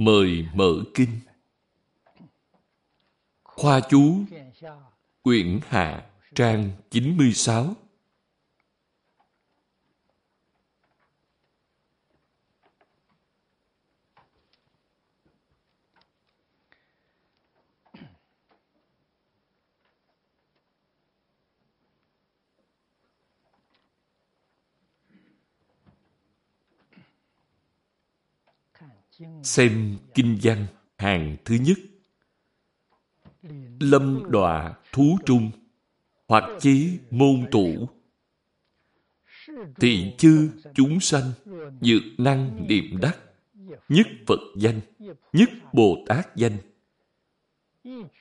Mời mở kinh. Khoa chú Quyển Hạ Trang 96 Xem kinh văn hàng thứ nhất. Lâm đọa thú trung, Hoặc chí môn tủ Thị chư chúng sanh, Dược năng niệm đắc. Nhất Phật danh, Nhất Bồ Tát danh.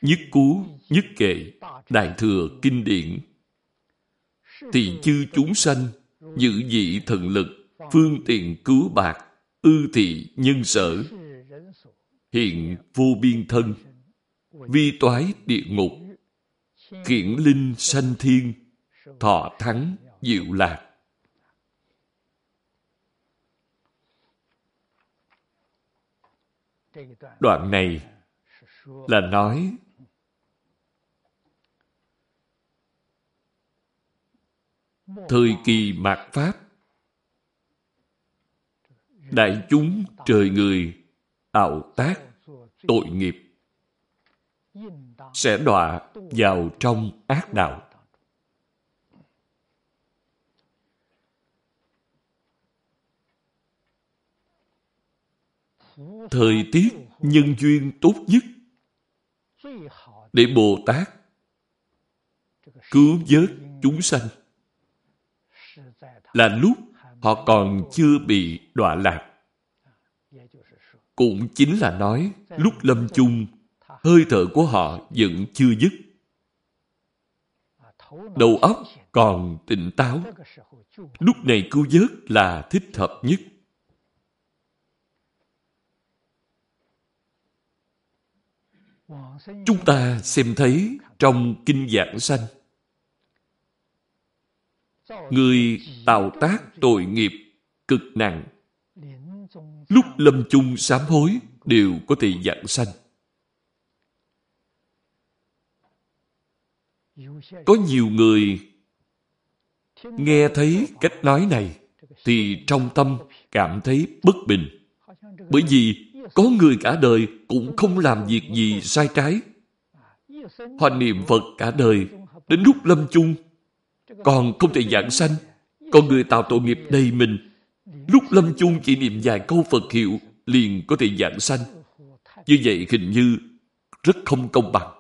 Nhất Cú, Nhất Kệ, Đại Thừa Kinh Điển. Thị chư chúng sanh Dự dị thần lực, Phương tiện cứu bạc ư thị nhân sở, hiện vô biên thân, vi toái địa ngục khiển linh sanh thiên, thọ thắng diệu lạc. Đoạn này là nói, thời kỳ mạt pháp đại chúng trời người, ảo tác, tội nghiệp, sẽ đọa vào trong ác đạo thời tiết nhân duyên tốt nhất để bồ tát cứu vớt chúng sanh là lúc họ còn chưa bị đọa lạc. Cũng chính là nói, lúc lâm chung, hơi thở của họ vẫn chưa dứt. Đầu óc còn tỉnh táo. Lúc này cứu vớt là thích hợp nhất. Chúng ta xem thấy trong Kinh Giảng Sanh người tạo tác tội nghiệp cực nặng lúc lâm chung sám hối, đều có thể dạng sanh. Có nhiều người nghe thấy cách nói này thì trong tâm cảm thấy bất bình. Bởi vì có người cả đời cũng không làm việc gì sai trái. Họ niệm phật cả đời, đến lúc lâm chung còn không thể giảng sanh. Còn người tạo tội nghiệp đầy mình lúc lâm chung chỉ niệm vài câu Phật hiệu, liền có thể giảng sanh. Như vậy hình như rất không công bằng.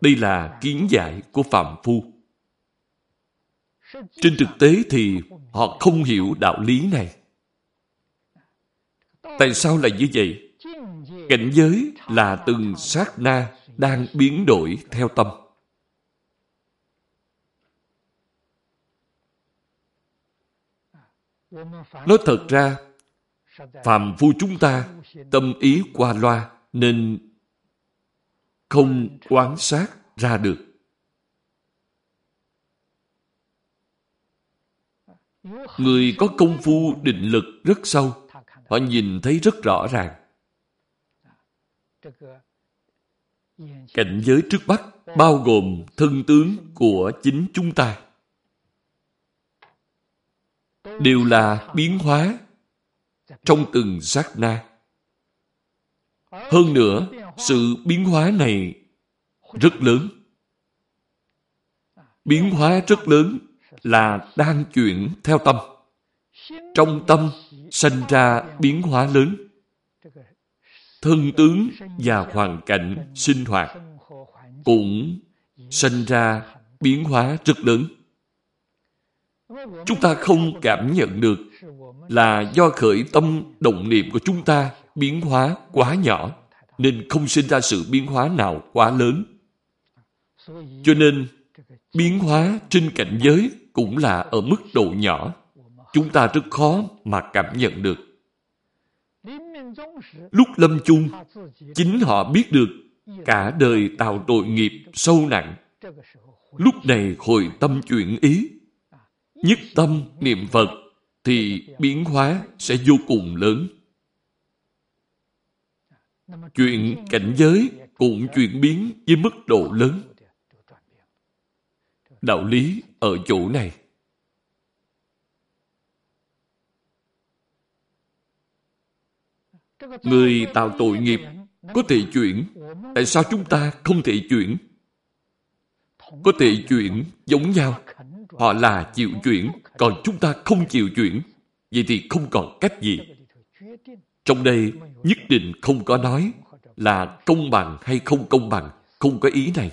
Đây là kiến giải của phạm phu. Trên thực tế thì họ không hiểu đạo lý này. Tại sao lại như vậy? Cảnh giới là từng sát na đang biến đổi theo tâm. Nói thật ra, phàm phu chúng ta tâm ý qua loa nên không quan sát ra được. Người có công phu định lực rất sâu, họ nhìn thấy rất rõ ràng. Cảnh giới trước mắt bao gồm thân tướng của chính chúng ta đều là biến hóa trong từng sát na. Hơn nữa, sự biến hóa này rất lớn. Biến hóa rất lớn là đang chuyển theo tâm. Trong tâm sanh ra biến hóa lớn. Thân tướng và hoàn cảnh sinh hoạt cũng sanh ra biến hóa rất lớn chúng ta không cảm nhận được là do khởi tâm động niệm của chúng ta biến hóa quá nhỏ, nên không sinh ra sự biến hóa nào quá lớn. Cho nên, biến hóa trên cảnh giới cũng là ở mức độ nhỏ. Chúng ta rất khó mà cảm nhận được. Lúc lâm chung, chính họ biết được cả đời tạo tội nghiệp sâu nặng. Lúc này hồi tâm chuyển ý, nhất tâm niệm Phật thì biến hóa sẽ vô cùng lớn. Chuyện cảnh giới cũng chuyển biến với mức độ lớn. Đạo lý ở chỗ này. Người tạo tội nghiệp có thể chuyển. Tại sao chúng ta không thể chuyển? Có thể chuyển giống nhau. Họ là chịu chuyển, còn chúng ta không chịu chuyển. Vậy thì không còn cách gì. Trong đây nhất định không có nói là công bằng hay không công bằng. Không có ý này.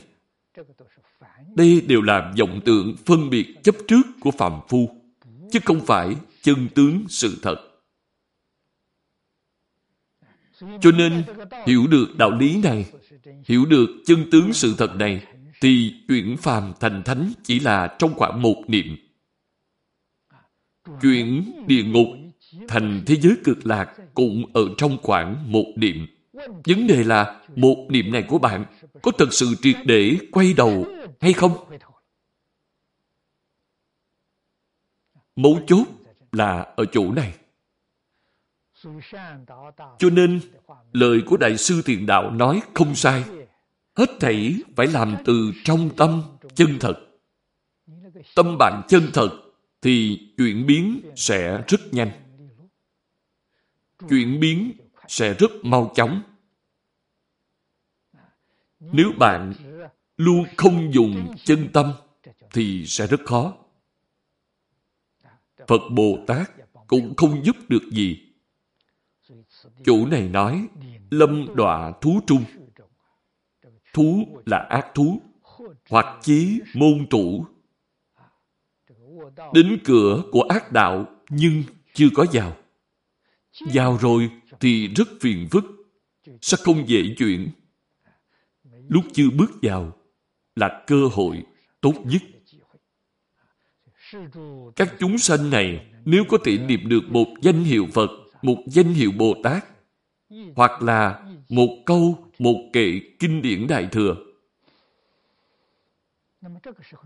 Đây đều là vọng tượng phân biệt chấp trước của phạm phu, chứ không phải chân tướng sự thật. Cho nên, hiểu được đạo lý này, hiểu được chân tướng sự thật này, thì chuyển phàm thành thánh chỉ là trong khoảng một niệm. Chuyển địa ngục thành thế giới cực lạc cũng ở trong khoảng một niệm. Vấn đề là một niệm này của bạn có thật sự triệt để quay đầu hay không? Mấu chốt là ở chỗ này. Cho nên, lời của Đại sư Thiền Đạo nói không sai. Hết thảy phải làm từ trong tâm chân thật. Tâm bạn chân thật thì chuyển biến sẽ rất nhanh. Chuyển biến sẽ rất mau chóng. Nếu bạn luôn không dùng chân tâm thì sẽ rất khó. Phật Bồ Tát cũng không giúp được gì. Chủ này nói, lâm đọa thú trung. Thú là ác thú, hoặc chí môn trụ. Đến cửa của ác đạo nhưng chưa có vào. Vào rồi thì rất phiền phức, sẽ không dễ chuyện. Lúc chưa bước vào là cơ hội tốt nhất. Các chúng sanh này nếu có thể niệm được một danh hiệu Phật, một danh hiệu Bồ Tát, hoặc là một câu, một kệ kinh điển Đại Thừa,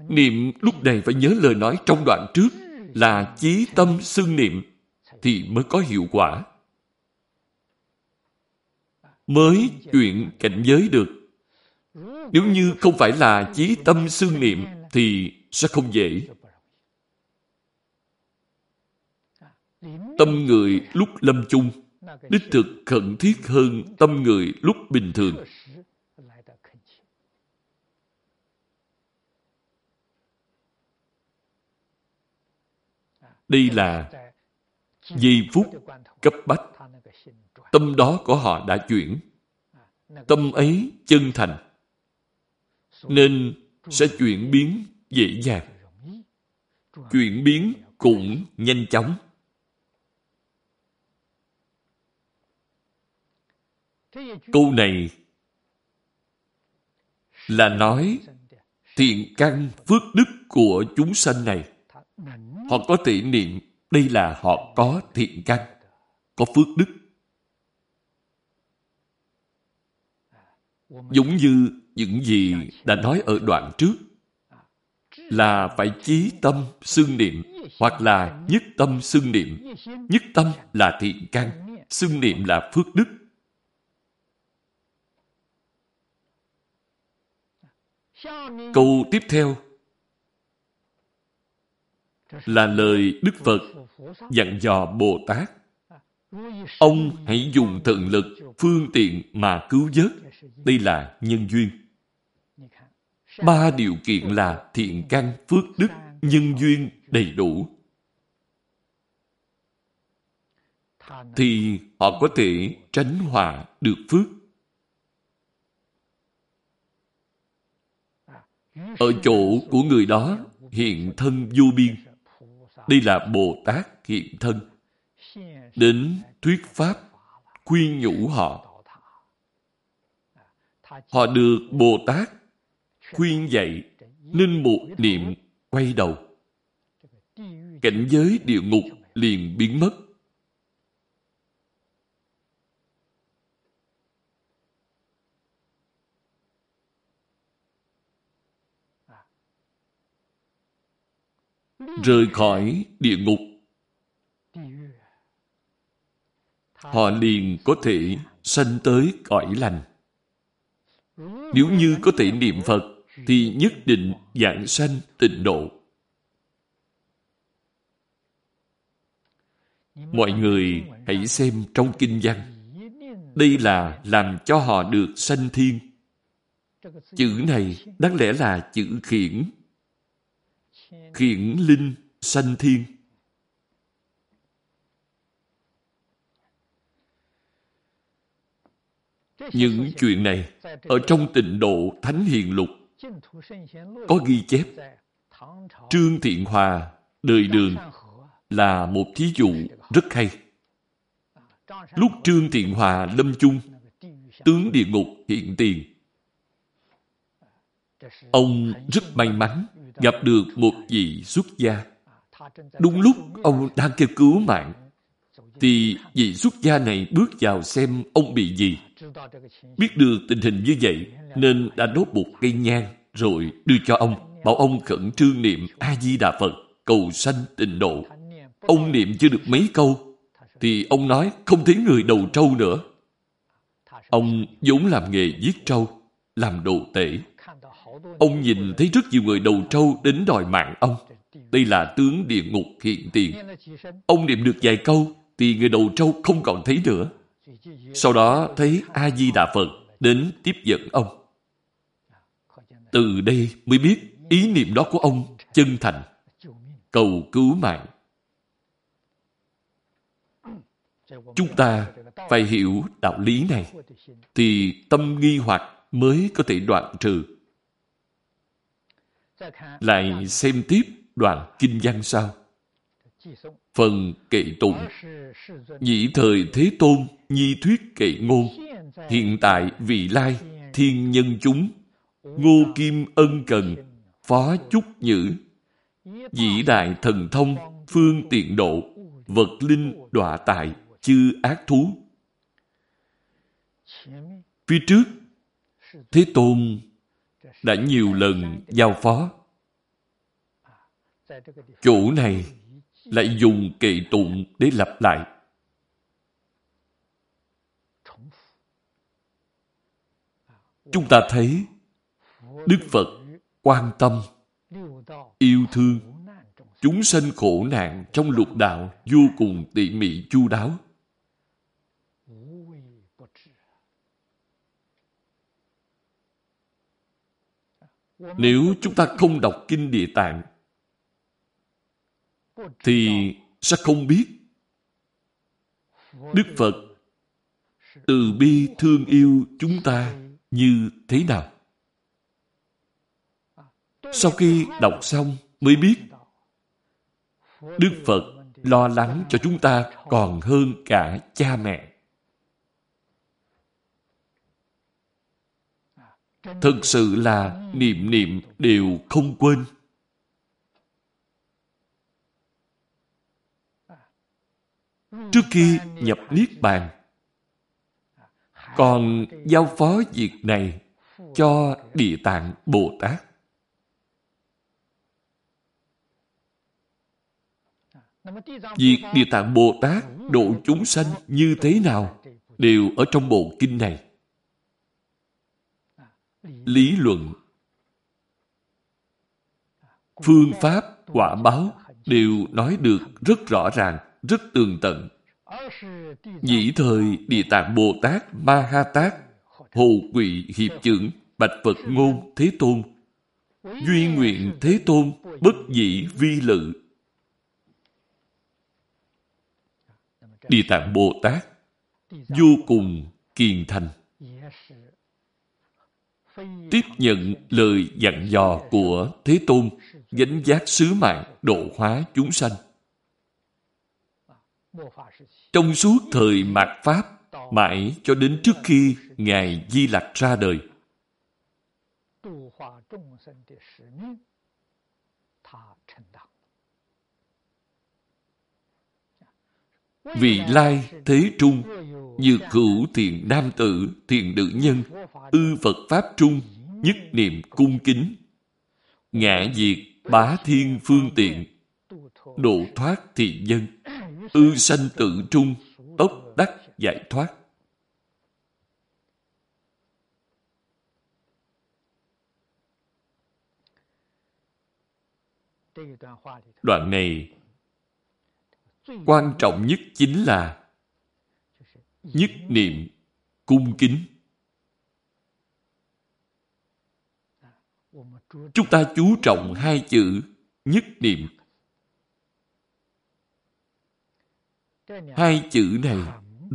Niệm lúc này phải nhớ lời nói trong đoạn trước là chí tâm xưng niệm thì mới có hiệu quả. Mới chuyển cảnh giới được. Nếu như không phải là chí tâm xưng niệm thì sẽ không dễ. Tâm người lúc lâm chung đích thực khẩn thiết hơn tâm người lúc bình thường. Đây là giây phút cấp bách. Tâm đó của họ đã chuyển. Tâm ấy chân thành. Nên sẽ chuyển biến dễ dàng. Chuyển biến cũng nhanh chóng. Câu này là nói thiện căn phước đức của chúng sanh này Họ có thể niệm đây là họ có thiện căn, có phước đức. Giống như những gì đã nói ở đoạn trước là phải chí tâm xưng niệm hoặc là nhất tâm xưng niệm. Nhất tâm là thiện căn, xưng niệm là phước đức. Câu tiếp theo là lời Đức Phật dặn dò Bồ Tát. Ông hãy dùng tận lực, phương tiện mà cứu vớt. Đây là nhân duyên. Ba điều kiện là thiện căn, phước đức, nhân duyên đầy đủ. Thì họ có thể tránh hòa được phước. Ở chỗ của người đó hiện thân vô biên đây là Bồ Tát hiện thân. đến thuyết pháp, khuyên nhủ họ. Họ được Bồ Tát khuyên dạy nên một niệm quay đầu. Cảnh giới địa ngục liền biến mất. Rời khỏi địa ngục họ liền có thể sanh tới cõi lành. Nếu như có thể niệm Phật, thì nhất định dạng sanh tịnh độ. Mọi người hãy xem trong kinh văn. Đây là làm cho họ được sanh thiên. Chữ này đáng lẽ là chữ khiển. Khiển linh sanh thiên. Những chuyện này ở trong tịnh độ Thánh Hiền Lục có ghi chép Trương Thiện Hòa đời đường là một thí dụ rất hay. Lúc Trương Thiện Hòa lâm chung, tướng địa ngục hiện tiền. Ông rất may mắn gặp được một vị xuất gia. Đúng lúc ông đang kêu cứu mạng, thì vị xuất gia này bước vào xem ông bị gì. Biết được tình hình như vậy, nên đã đốt một cây nhang rồi đưa cho ông, bảo ông khẩn trương niệm A-di-đà Phật, cầu sanh tịnh độ. Ông niệm chưa được mấy câu, thì ông nói không thấy người đầu trâu nữa. Ông vốn làm nghề giết trâu, làm đồ tể. Ông nhìn thấy rất nhiều người đầu trâu đến đòi mạng ông. Đây là tướng địa ngục hiện tiền. Ông niệm được vài câu, thì người đầu trâu không còn thấy nữa. Sau đó thấy A-di-đà Phật đến tiếp dẫn ông. Từ đây mới biết ý niệm đó của ông chân thành, cầu cứu mạng. Chúng ta phải hiểu đạo lý này, thì tâm nghi hoặc mới có thể đoạn trừ. Lại xem tiếp đoạn kinh văn sau. Phần kệ tụng. Nhị thời Thế Tôn, Nhi thuyết kệ ngôn. Hiện tại vị lai, Thiên nhân chúng. Ngô Kim ân cần, Phó chúc nhữ. Dĩ đại thần thông, Phương tiện độ. Vật linh đọa tại, Chư ác thú. Phía trước, Thế Tôn đã nhiều lần giao phó. Chỗ này lại dùng kệ tụng để lặp lại. Chúng ta thấy Đức Phật quan tâm, yêu thương, chúng sanh khổ nạn trong lục đạo vô cùng tỉ mỉ chu đáo. Nếu chúng ta không đọc Kinh Địa Tạng, thì sẽ không biết Đức Phật từ bi thương yêu chúng ta như thế nào. Sau khi đọc xong mới biết Đức Phật lo lắng cho chúng ta còn hơn cả cha mẹ. Thực sự là niệm niệm đều không quên. Trước khi nhập Niết Bàn, còn giao phó việc này cho Địa Tạng Bồ Tát. Việc Địa Tạng Bồ Tát độ chúng sanh như thế nào đều ở trong bộ kinh này. Lý luận. Phương pháp, quả báo đều nói được rất rõ ràng, rất tường tận. Dĩ thời Địa Tạng Bồ Tát Ma Ha Tát Hồ Quỵ Hiệp Trưởng Bạch Phật Ngôn Thế Tôn. Duy nguyện Thế Tôn Bất dĩ vi lự. Địa Tạng Bồ Tát vô cùng kiền thành tiếp nhận lời dặn dò của Thế Tôn gánh giác sứ mạng độ hóa chúng sanh. Trong suốt thời mạt Pháp, mãi cho đến trước khi Ngài Di Lặc ra đời. Vị lai thế trung, như cửu thiện nam tử, thiện nữ nhân, ư Phật Pháp trung, nhất niệm cung kính. Ngã diệt bá thiên phương tiện, độ thoát thị dân, ư sanh tự trung, tốc đắc giải thoát. Đoạn này quan trọng nhất chính là nhất niệm cung kính. Chúng ta chú trọng hai chữ nhất niệm. Hai chữ này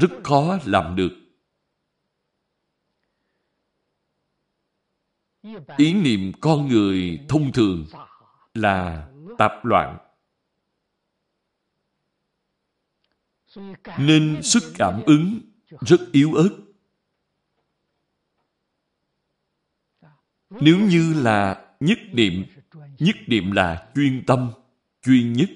rất khó làm được. Ý niệm con người thông thường là tạp loạn. Nên sức cảm ứng rất yếu ớt. Nếu như là nhất niệm, nhất niệm là chuyên tâm, chuyên nhất.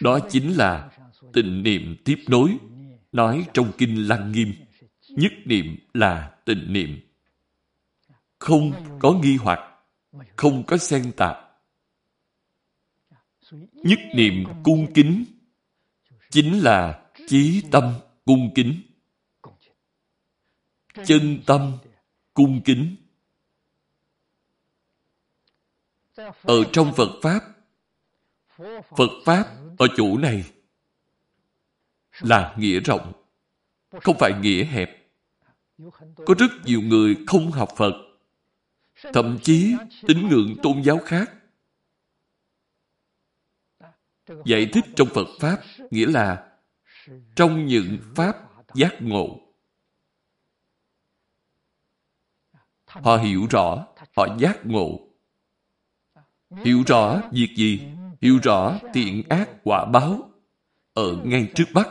Đó chính là tình niệm tiếp nối, nói trong Kinh Lăng Nghiêm. Nhất niệm là tình niệm. Không có nghi hoặc, không có xen tạp. Nhất niệm cung kính chính là chí tâm cung kính. Chân tâm cung kính. Ở trong Phật Pháp, Phật Pháp ở chỗ này là nghĩa rộng, không phải nghĩa hẹp. Có rất nhiều người không học Phật, thậm chí tín ngưỡng tôn giáo khác. Giải thích trong Phật Pháp nghĩa là trong những Pháp giác ngộ. Họ hiểu rõ, họ giác ngộ. Hiểu rõ việc gì? Hiểu rõ thiện ác quả báo ở ngay trước mắt.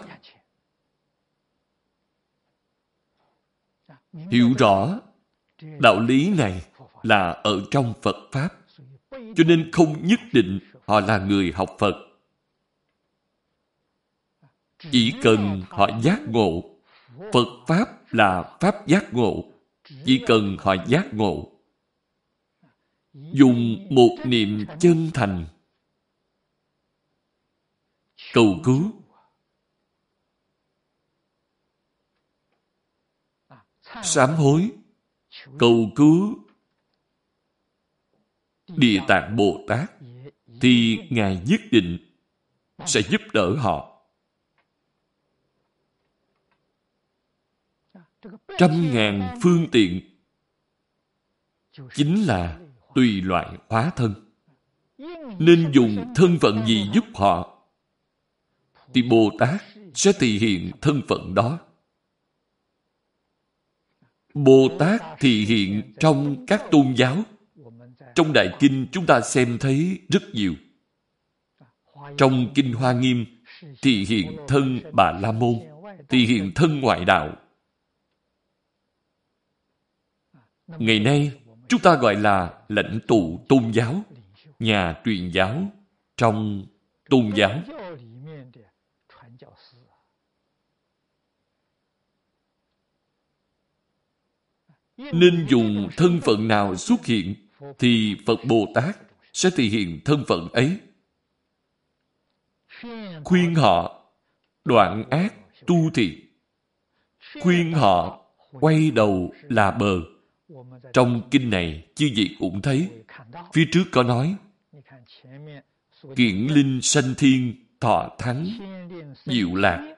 Hiểu rõ đạo lý này là ở trong Phật Pháp. Cho nên không nhất định họ là người học Phật. Chỉ cần họ giác ngộ, Phật Pháp là Pháp giác ngộ. Chỉ cần họ giác ngộ, dùng một niệm chân thành cầu cứu sám hối cầu cứu địa tạng bồ tát, thì ngài nhất định sẽ giúp đỡ họ. Trăm ngàn phương tiện chính là tùy loại hóa thân. Nên dùng thân phận gì giúp họ, thì bồ tát sẽ thể hiện thân phận đó. Bồ tát thị hiện trong các tôn giáo trong đại kinh chúng ta xem thấy rất nhiều. Trong kinh hoa nghiêm thì hiện thân bà la môn thì hiện thân ngoại đạo. Ngày nay, chúng ta gọi là lãnh tụ tôn giáo, nhà truyền giáo trong tôn giáo. Nên dùng thân phận nào xuất hiện thì Phật Bồ Tát sẽ thể hiện thân phận ấy. Khuyên họ đoạn ác tu thiện. Khuyên họ quay đầu là bờ. Trong kinh này, chư vị cũng thấy, phía trước có nói, Kiển linh sanh thiên, thọ thắng, diệu lạc.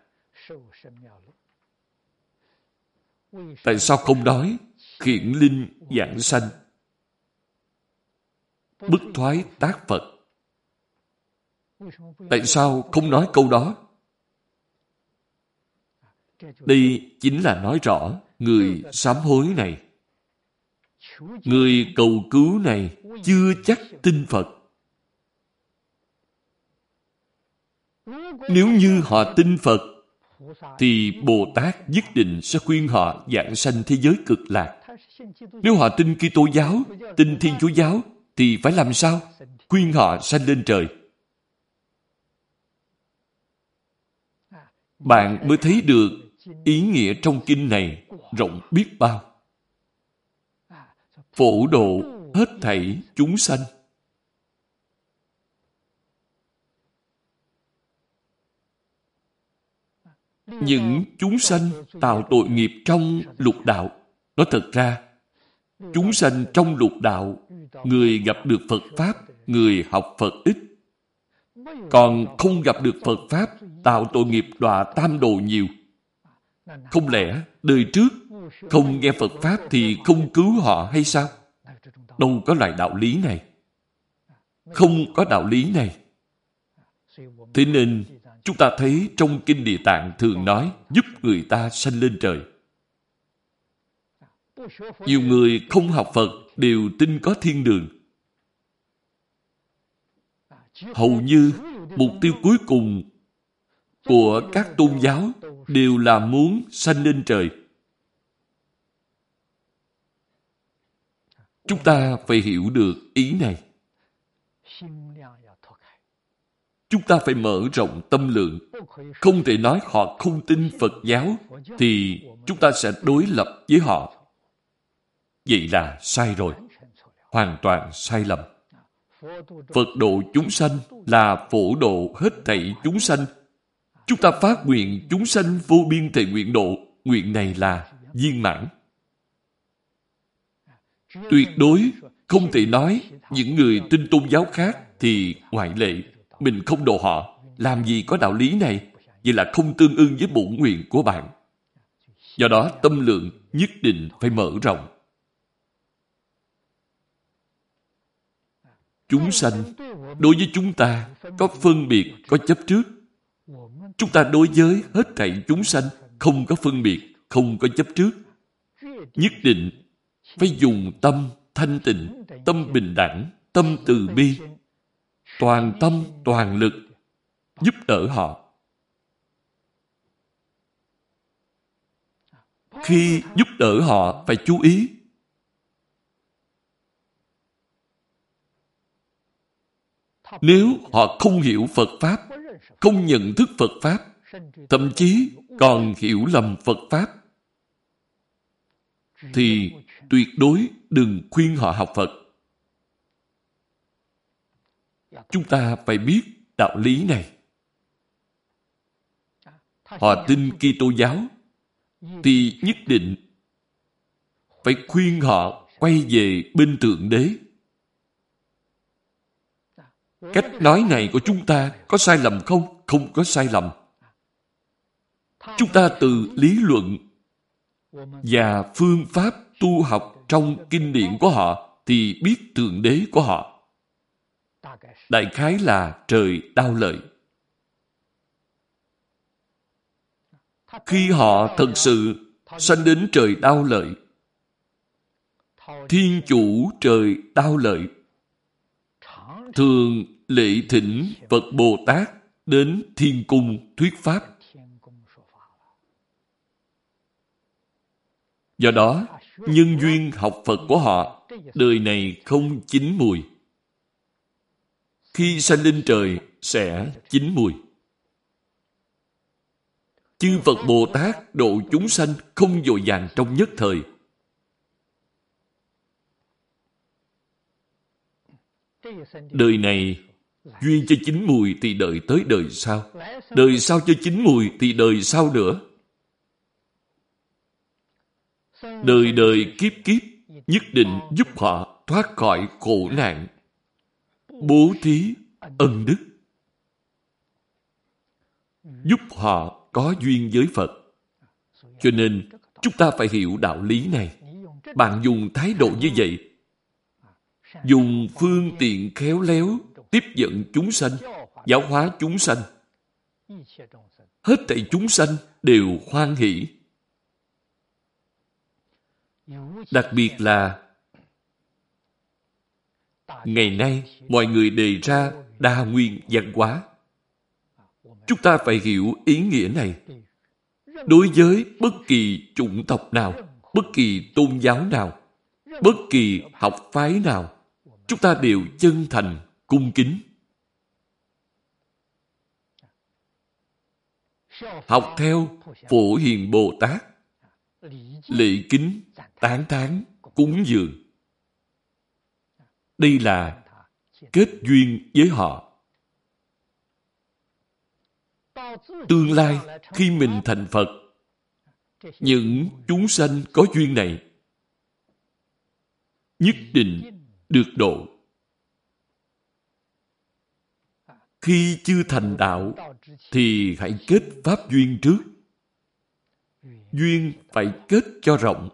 Tại sao không nói khiển linh giảng sanh bức thoái tác Phật. Tại sao không nói câu đó? Đây chính là nói rõ người sám hối này người cầu cứu này chưa chắc tin Phật. Nếu như họ tin Phật, thì Bồ Tát nhất định sẽ khuyên họ giảng sanh thế giới cực lạc. Nếu họ tin Kitô giáo, tin Thiên Chúa giáo, thì phải làm sao? Khuyên họ sanh lên trời. Bạn mới thấy được ý nghĩa trong kinh này rộng biết bao. Phổ độ hết thảy chúng sanh. Những chúng sanh tạo tội nghiệp trong lục đạo. Nói thật ra, chúng sanh trong lục đạo, người gặp được Phật Pháp, người học Phật ít. Còn không gặp được Phật Pháp, tạo tội nghiệp đọa tam đồ nhiều. Không lẽ đời trước không nghe Phật Pháp thì không cứu họ hay sao? Đâu có loại đạo lý này. Không có đạo lý này. Thế nên, chúng ta thấy trong Kinh Địa Tạng thường nói giúp người ta sanh lên trời. Nhiều người không học Phật đều tin có thiên đường. Hầu như mục tiêu cuối cùng của các tôn giáo đều là muốn sanh lên trời. Chúng ta phải hiểu được ý này. Chúng ta phải mở rộng tâm lượng. Không thể nói họ không tin Phật giáo thì chúng ta sẽ đối lập với họ. Vậy là sai rồi. Hoàn toàn sai lầm. Phật độ chúng sanh là phổ độ hết thảy chúng sanh. Chúng ta phát nguyện chúng sanh vô biên thể nguyện độ. Nguyện này là viên mãn. Tuyệt đối không thể nói những người tin tôn giáo khác thì ngoại lệ. Mình không độ họ. Làm gì có đạo lý này? Vậy là không tương ưng với bổn nguyện của bạn. Do đó tâm lượng nhất định phải mở rộng. Chúng sanh đối với chúng ta có phân biệt, có chấp trước. Chúng ta đối với hết thảy chúng sanh không có phân biệt, không có chấp trước. Nhất định phải dùng tâm thanh tịnh, tâm bình đẳng, tâm từ bi, toàn tâm, toàn lực giúp đỡ họ. Khi giúp đỡ họ phải chú ý Nếu họ không hiểu Phật Pháp, không nhận thức Phật Pháp, thậm chí còn hiểu lầm Phật Pháp, thì tuyệt đối đừng khuyên họ học Phật. Chúng ta phải biết đạo lý này. Họ tin Kitô giáo thì nhất định phải khuyên họ quay về bên Thượng Đế. Cách nói này của chúng ta có sai lầm không? Không có sai lầm. Chúng ta từ lý luận và phương pháp tu học trong kinh điển của họ thì biết Thượng Đế của họ. Đại khái là trời đau lợi. Khi họ thật sự sanh đến trời đau lợi, Thiên chủ trời đau lợi, thường lệ thỉnh Phật Bồ Tát đến thiên cung thuyết pháp. Do đó, nhân duyên học Phật của họ đời này không chín mùi. Khi sanh lên trời sẽ chín mùi. Chư Phật Bồ Tát độ chúng sanh không dội dàng trong nhất thời. Đời này Duyên cho chín mùi thì đợi tới đời sau. Đời sau cho chín mùi thì đời sau nữa. Đời đời kiếp kiếp nhất định giúp họ thoát khỏi khổ nạn. Bố thí ân đức. Giúp họ có duyên với Phật. Cho nên, chúng ta phải hiểu đạo lý này. Bạn dùng thái độ như vậy, dùng phương tiện khéo léo tiếp dẫn chúng sanh, giáo hóa chúng sanh. Hết thảy chúng sanh đều hoan hỷ. Đặc biệt là ngày nay mọi người đề ra đa nguyên văn hóa. Chúng ta phải hiểu ý nghĩa này. Đối với bất kỳ chủng tộc nào, bất kỳ tôn giáo nào, bất kỳ học phái nào, chúng ta đều chân thành, cung kính. Học theo Phổ Hiền Bồ Tát, lễ kính, tán thán, cúng dường. Đây là kết duyên với họ. Tương lai, khi mình thành Phật, những chúng sanh có duyên này nhất định được độ. Khi chưa thành đạo, thì hãy kết pháp duyên trước. Duyên phải kết cho rộng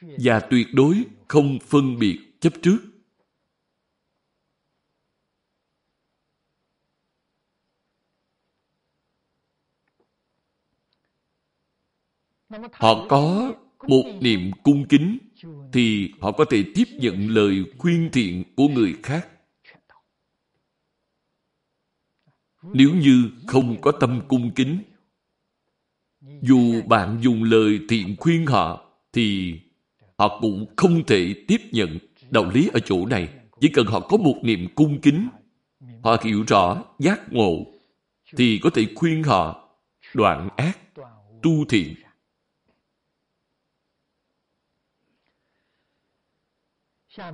và tuyệt đối không phân biệt chấp trước. Họ có một niềm cung kính thì họ có thể tiếp nhận lời khuyên thiện của người khác. Nếu như không có tâm cung kính, dù bạn dùng lời thiện khuyên họ, thì họ cũng không thể tiếp nhận đạo lý ở chỗ này. Chỉ cần họ có một niềm cung kính, họ hiểu rõ giác ngộ, thì có thể khuyên họ đoạn ác, tu thiện.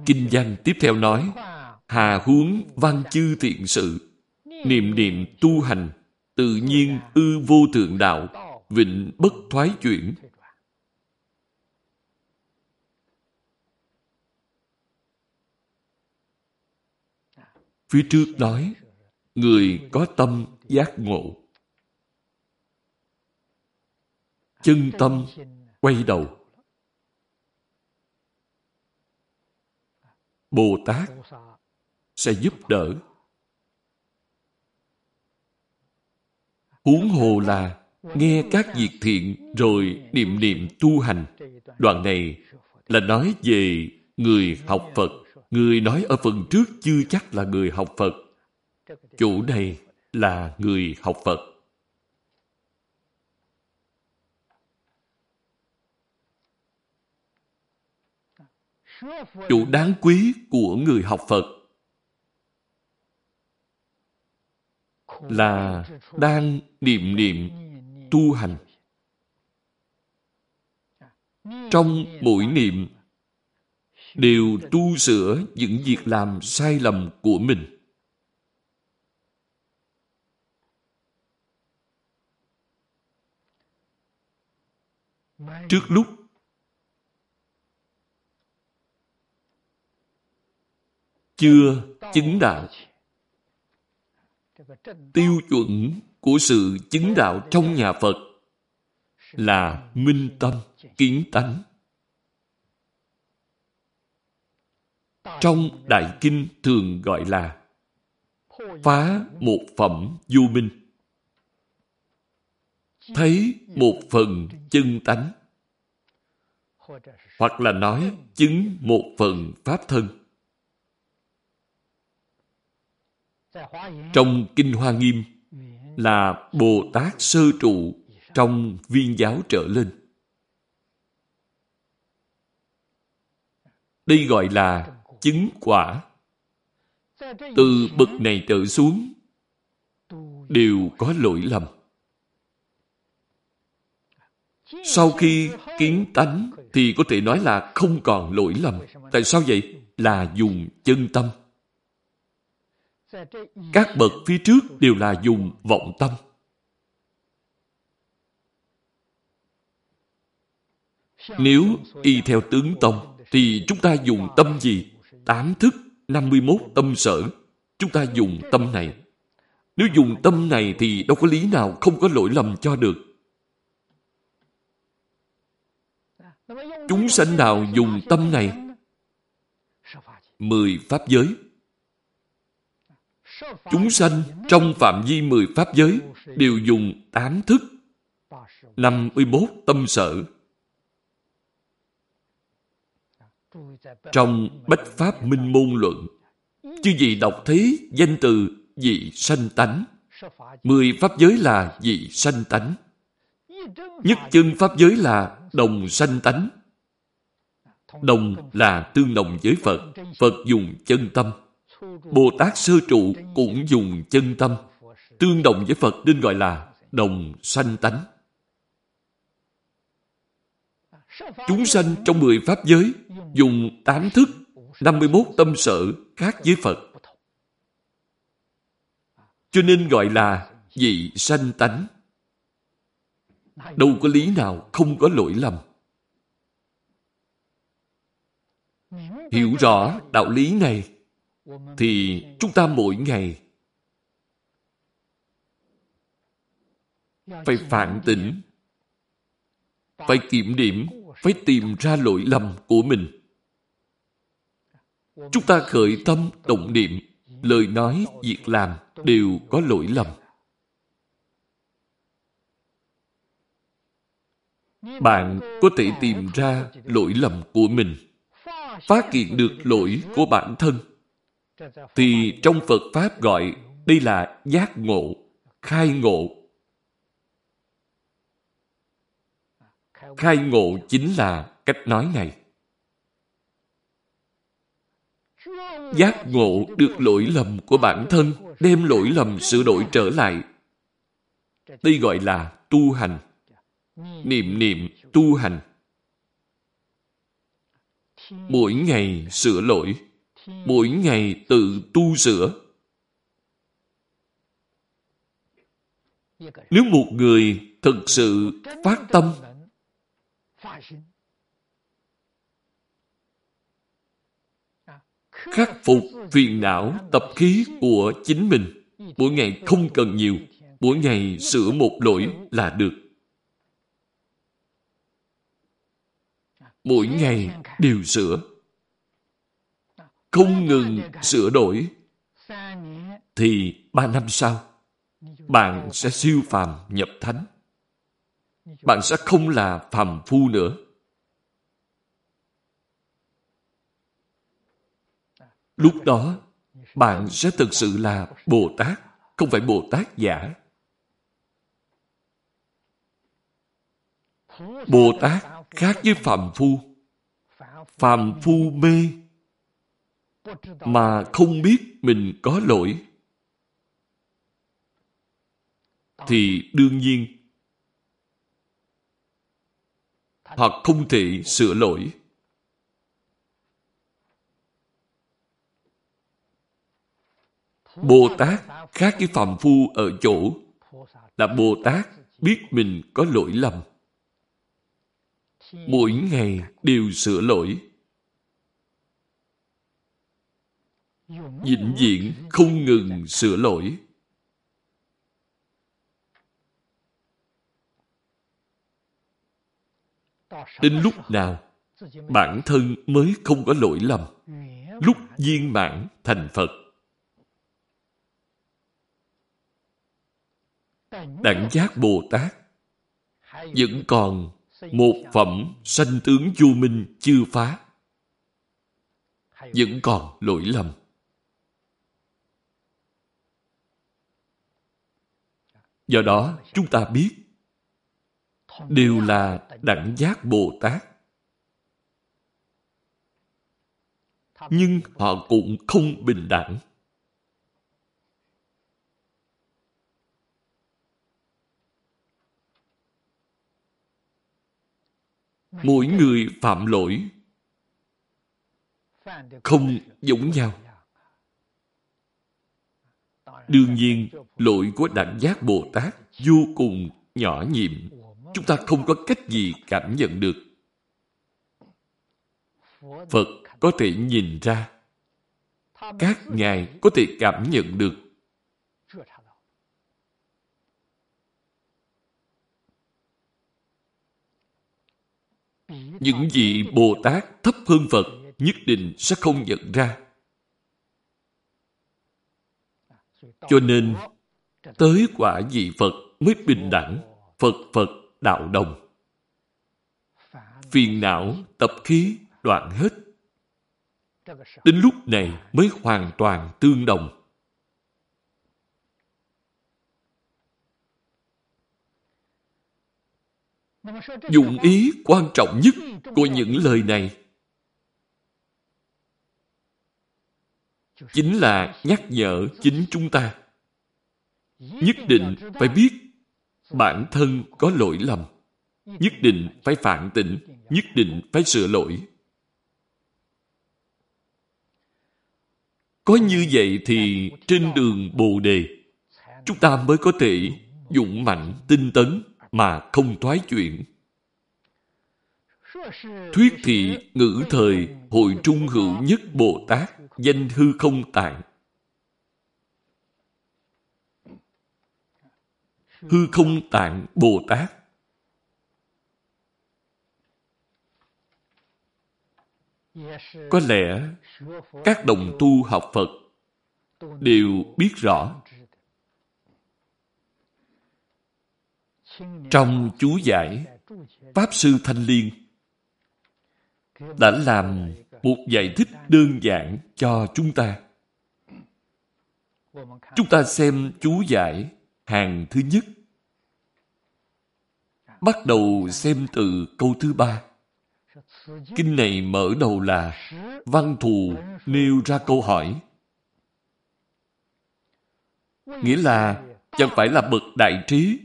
Kinh văn tiếp theo nói, Hà huống văn chư thiện sự, niệm niệm tu hành, tự nhiên ư vô thượng đạo, vịnh bất thoái chuyển. Phía trước nói, người có tâm giác ngộ. Chân tâm quay đầu. Bồ Tát sẽ giúp đỡ. Huống hồ là nghe các việc thiện rồi niệm niệm tu hành. Đoạn này là nói về người học Phật. Người nói ở phần trước chưa chắc là người học Phật. Chủ này là người học Phật. Chủ đáng quý của người học Phật là đang niệm niệm tu hành. Trong mỗi niệm đều tu sửa những việc làm sai lầm của mình. Trước lúc chưa chứng đạo tiêu chuẩn của sự chứng đạo trong nhà Phật là minh tâm, kiến tánh. Trong Đại Kinh thường gọi là phá một phẩm vô minh. Thấy một phần chân tánh. Hoặc là nói chứng một phần pháp thân. Trong Kinh Hoa Nghiêm là Bồ Tát sơ trụ trong viên giáo trở lên. Đây gọi là chứng quả. Từ bậc này trở xuống, đều có lỗi lầm. Sau khi kiến tánh thì có thể nói là không còn lỗi lầm. Tại sao vậy? Là dùng chân tâm. Các bậc phía trước đều là dùng vọng tâm. Nếu y theo tướng tông, thì chúng ta dùng tâm gì? Tám thức, 51 tâm sở. Chúng ta dùng tâm này. Nếu dùng tâm này thì đâu có lý nào không có lỗi lầm cho được. Chúng sanh nào dùng tâm này? Mười pháp giới Chúng sanh trong phạm vi mười pháp giới đều dùng tám thức, năm mươi 51 tâm sở. Trong Bách Pháp Minh Môn Luận, chư gì đọc thấy danh từ dị sanh tánh. Mười Pháp giới là dị sanh tánh. Nhất chân Pháp giới là đồng sanh tánh. Đồng là tương đồng với Phật. Phật dùng chân tâm. Bồ Tát sơ trụ cũng dùng chân tâm. Tương đồng với Phật nên gọi là đồng sanh tánh. Chúng sanh trong mười Pháp giới dùng tám thức, 51 tâm sở khác với Phật. Cho nên gọi là dị sanh tánh. Đâu có lý nào không có lỗi lầm. Hiểu rõ đạo lý này thì chúng ta mỗi ngày phải phản tỉnh, phải kiểm điểm, phải tìm ra lỗi lầm của mình. Chúng ta khởi tâm động niệm, lời nói, việc làm đều có lỗi lầm. Bạn có thể tìm ra lỗi lầm của mình, phát hiện được lỗi của bản thân, thì trong Phật Pháp gọi đây là giác ngộ, khai ngộ. Khai ngộ chính là cách nói này. Giác ngộ được lỗi lầm của bản thân, đem lỗi lầm sửa đổi trở lại. Đây gọi là tu hành. Niệm niệm tu hành. Mỗi ngày sửa lỗi, mỗi ngày tự tu sửa. Nếu một người thực sự phát tâm, khắc phục phiền não tập khí của chính mình, mỗi ngày không cần nhiều, mỗi ngày sửa một lỗi là được mỗi ngày đều sửa không ngừng sửa đổi thì ba năm sau bạn sẽ siêu phàm nhập thánh bạn sẽ không là phàm phu nữa Lúc đó, bạn sẽ thực sự là Bồ Tát, không phải Bồ Tát giả. Bồ Tát khác với phàm Phu. phàm Phu mê mà không biết mình có lỗi thì đương nhiên, hoặc không thể sửa lỗi Bồ Tát khác với phàm phu ở chỗ là Bồ Tát biết mình có lỗi lầm. Mỗi ngày đều sửa lỗi. Vĩnh viễn không ngừng sửa lỗi. Đến lúc nào, bản thân mới không có lỗi lầm? Lúc viên mãn thành Phật. đẳng giác Bồ Tát vẫn còn một phẩm sanh tướng vô minh chưa phá. Vẫn còn lỗi lầm. Do đó, chúng ta biết đều là đẳng giác Bồ Tát. Nhưng họ cũng không bình đẳng. mỗi người phạm lỗi không giống nhau đương nhiên, lỗi của đẳng giác bồ tát vô cùng nhỏ nhiệm. Chúng ta không có cách gì cảm nhận được. Phật có thể nhìn ra. Các ngài có thể cảm nhận được. Những vị Bồ Tát thấp hơn Phật nhất định sẽ không nhận ra. Cho nên, tới quả vị Phật mới bình đẳng, Phật Phật đạo đồng. Phiền não, tập khí, đoạn hết, Đến lúc này mới hoàn toàn tương đồng. Dụng ý quan trọng nhất của những lời này chính là nhắc nhở chính chúng ta. Nhất định phải biết bản thân có lỗi lầm. Nhất định phải phản tỉnh. Nhất định phải sửa lỗi. Có như vậy thì trên đường bồ đề, chúng ta mới có thể dũng mạnh tinh tấn mà không thoái chuyển. Thuyết thị ngữ thời hội trung hữu nhất bồ tát danh hư không tạng hư không tạng bồ tát. Có lẽ các đồng tu học phật đều biết rõ trong chú giải pháp sư thanh liên đã làm một giải thích đơn giản cho chúng ta. Chúng ta xem chú giải hàng thứ nhất. Bắt đầu xem từ câu thứ ba. Kinh này mở đầu là văn thù nêu ra câu hỏi. Nghĩa là chẳng phải là bậc đại trí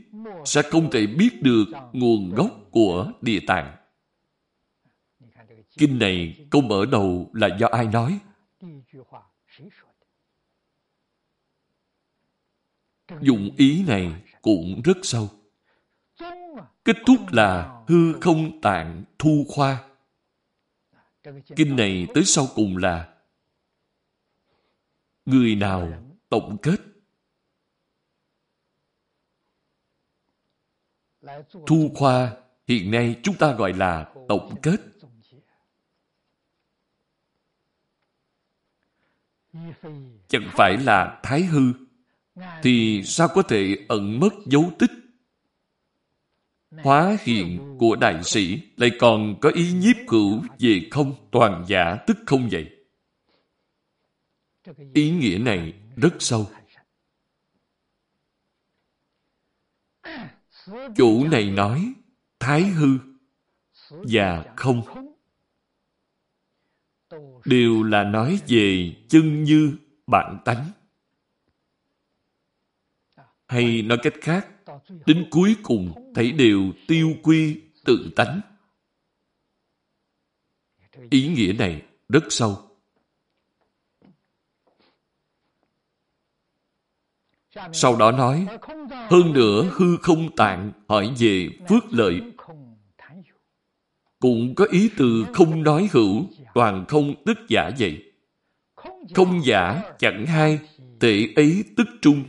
sẽ không thể biết được nguồn gốc của địa tạng kinh này câu mở đầu là do ai nói? Dụng ý này cũng rất sâu. Kết thúc là hư không tạng thu khoa. Kinh này tới sau cùng là người nào tổng kết? Thu khoa hiện nay chúng ta gọi là tổng kết. Chẳng phải là thái hư, thì sao có thể ẩn mất dấu tích? Hóa hiện của đại sĩ lại còn có ý nhiếp cửu về không toàn giả tức không vậy? Ý nghĩa này rất sâu. Chủ này nói, thái hư và không đều là nói về chân như bản tánh. Hay nói cách khác, đến cuối cùng thấy đều tiêu quy tự tánh. Ý nghĩa này rất sâu. Sau đó nói, hơn nữa hư không tạng hỏi về phước lợi. Cũng có ý từ không nói hữu toàn không tức giả vậy. Không giả chẳng hai tệ ấy tức trung.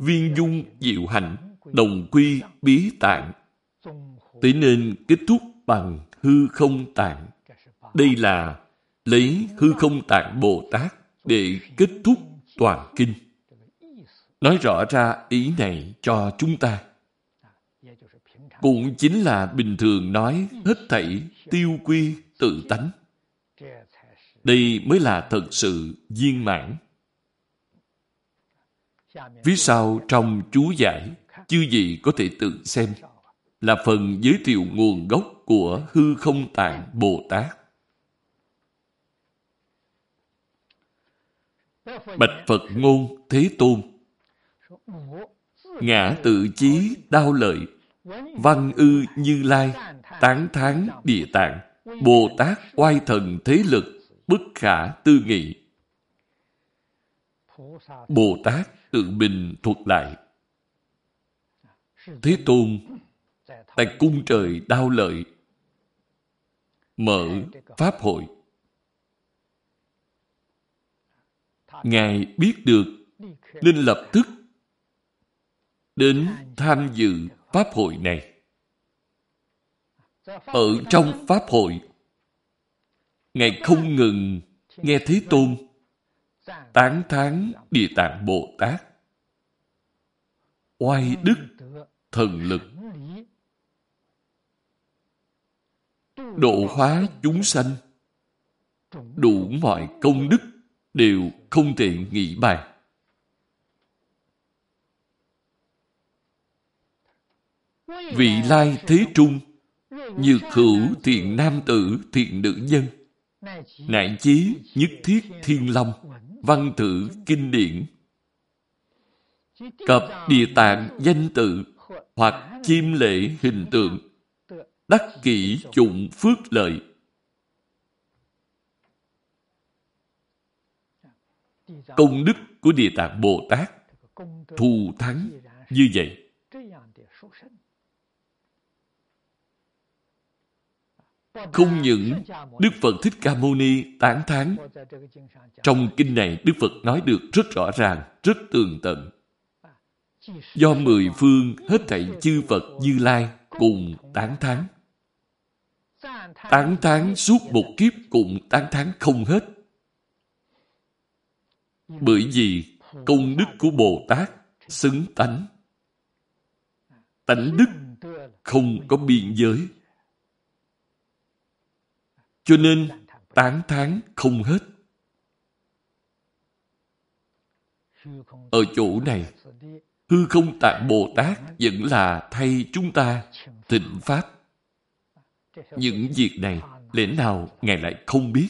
Viên dung diệu hạnh, đồng quy bí tạng. Thế nên kết thúc bằng hư không tạng. Đây là lấy hư không tạng bồ tát để kết thúc toàn kinh. Nói rõ ra ý này cho chúng ta. Cũng chính là bình thường nói hết thảy tiêu quy tự tánh đây mới là thật sự viên mãn. Phía sau trong chú giải, chư gì có thể tự xem, là phần giới thiệu nguồn gốc của hư không tạng bồ tát. Bạch phật ngôn thế tôn. Ngã tự chí đau lợi, văn ư như lai, tán tháng địa tạng, bồ tát oai thần thế lực bất khả tư nghị. Bồ tát tự bình thuật lại. Thế tôn tại cung trời đau lợi mở pháp hội. Ngài biết được nên lập tức đến tham dự Pháp hội này. Ở trong Pháp hội, Ngài không ngừng nghe Thế Tôn tán thán Địa Tạng Bồ Tát, oai đức, thần lực, độ hóa chúng sanh, đủ mọi công đức đều không thể nghĩ bàn. Vị lai thế trung, như hữu thiện nam tử, thiện nữ nhân, nạn chí nhất thiết thiên long, văn tự kinh điển, cập địa tạng danh tự hoặc chim lễ hình tượng, đắc kỷ dụng phước lợi. Công đức của Địa Tạng Bồ Tát thù thắng như vậy. Không những Đức Phật Thích Ca Mâu Ni tán thán trong kinh này Đức Phật nói được rất rõ ràng, rất tường tận. Do mười phương hết thảy chư Phật Như Lai cùng tán thán. Tán thán suốt một kiếp cùng tán thán không hết. Bởi vì công đức của Bồ Tát xứng tánh. Tánh đức không có biên giới. Cho nên tán thán không hết. Ở chỗ này, hư không tạng Bồ Tát vẫn là thay chúng ta thịnh Pháp. Những việc này, lẽ nào Ngài lại không biết?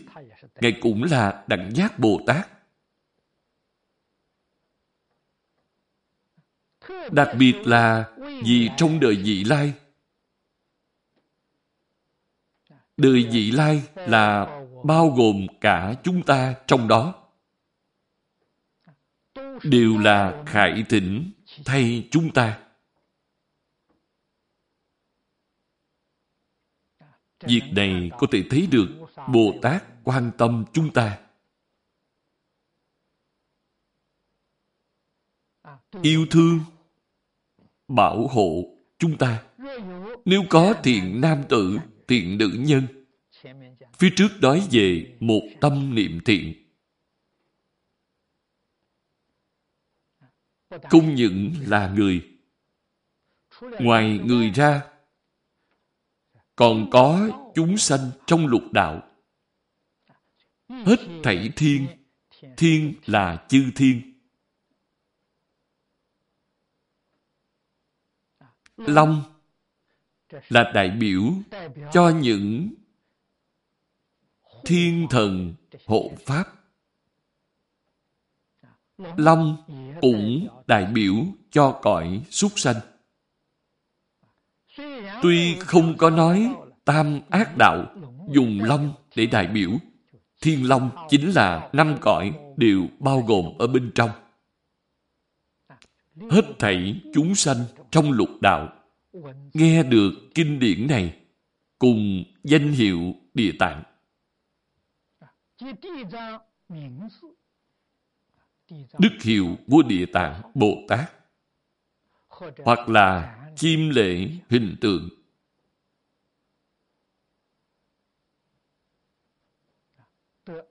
Ngài cũng là đẳng giác Bồ Tát. Đặc biệt là vì trong đời vị lai, đời vị lai là bao gồm cả chúng ta trong đó. Đều là khải thỉnh thay chúng ta. Việc này có thể thấy được Bồ Tát quan tâm chúng ta. Yêu thương, bảo hộ chúng ta. Nếu có thiện nam tử, thiện nữ nhân, phía trước nói về một tâm niệm thiện. Không những là người, ngoài người ra, còn có chúng sanh trong lục đạo. Hết thảy thiên, thiên là chư thiên. Long là đại biểu cho những thiên thần hộ pháp. Long cũng đại biểu cho cõi súc sanh. Tuy không có nói tam ác đạo dùng long để đại biểu, thiên long chính là năm cõi đều bao gồm ở bên trong. Hết thảy chúng sanh trong lục đạo nghe được kinh điển này, cùng danh hiệu địa tạng. Đức hiệu của địa tạng Bồ Tát, hoặc là chim lễ hình tượng.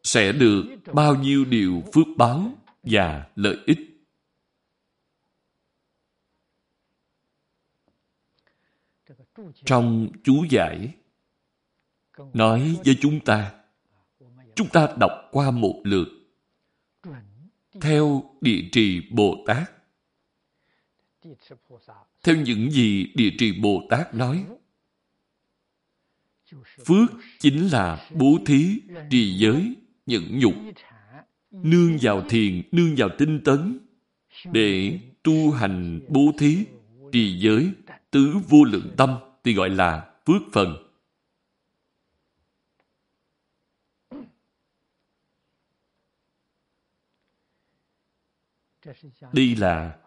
Sẽ được bao nhiêu điều phước báo và lợi ích. Trong chú giải nói với chúng ta chúng ta đọc qua một lượt theo địa trì Bồ Tát theo những gì địa trì Bồ Tát nói. Phước chính là bố thí, trì giới, nhẫn nhục, nương vào thiền, nương vào tinh tấn, để tu hành bố thí, trì giới, tứ vô lượng tâm thì gọi là phước phần. Đây là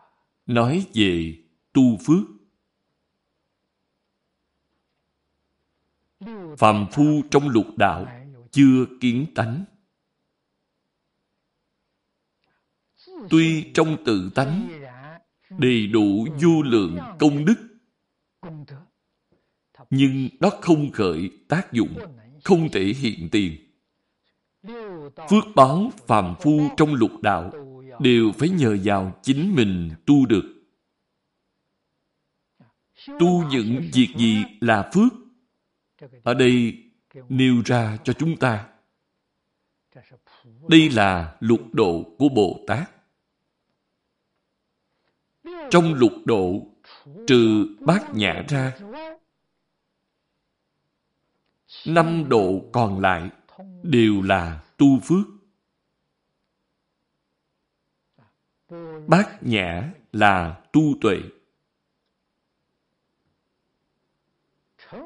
nói về tu phước. Phàm phu trong lục đạo chưa kiến tánh. Tuy trong tự tánh đầy đủ vô lượng công đức, nhưng nó không khởi tác dụng, không thể hiện tiền. Phước báo phàm phu trong lục đạo đều phải nhờ vào chính mình tu được. Tu những việc gì là phước? Ở đây nêu ra cho chúng ta. Đây là lục độ của Bồ Tát. Trong lục độ, trừ bát nhã ra, năm độ còn lại đều là tu phước. Bát nhã là tu tuệ.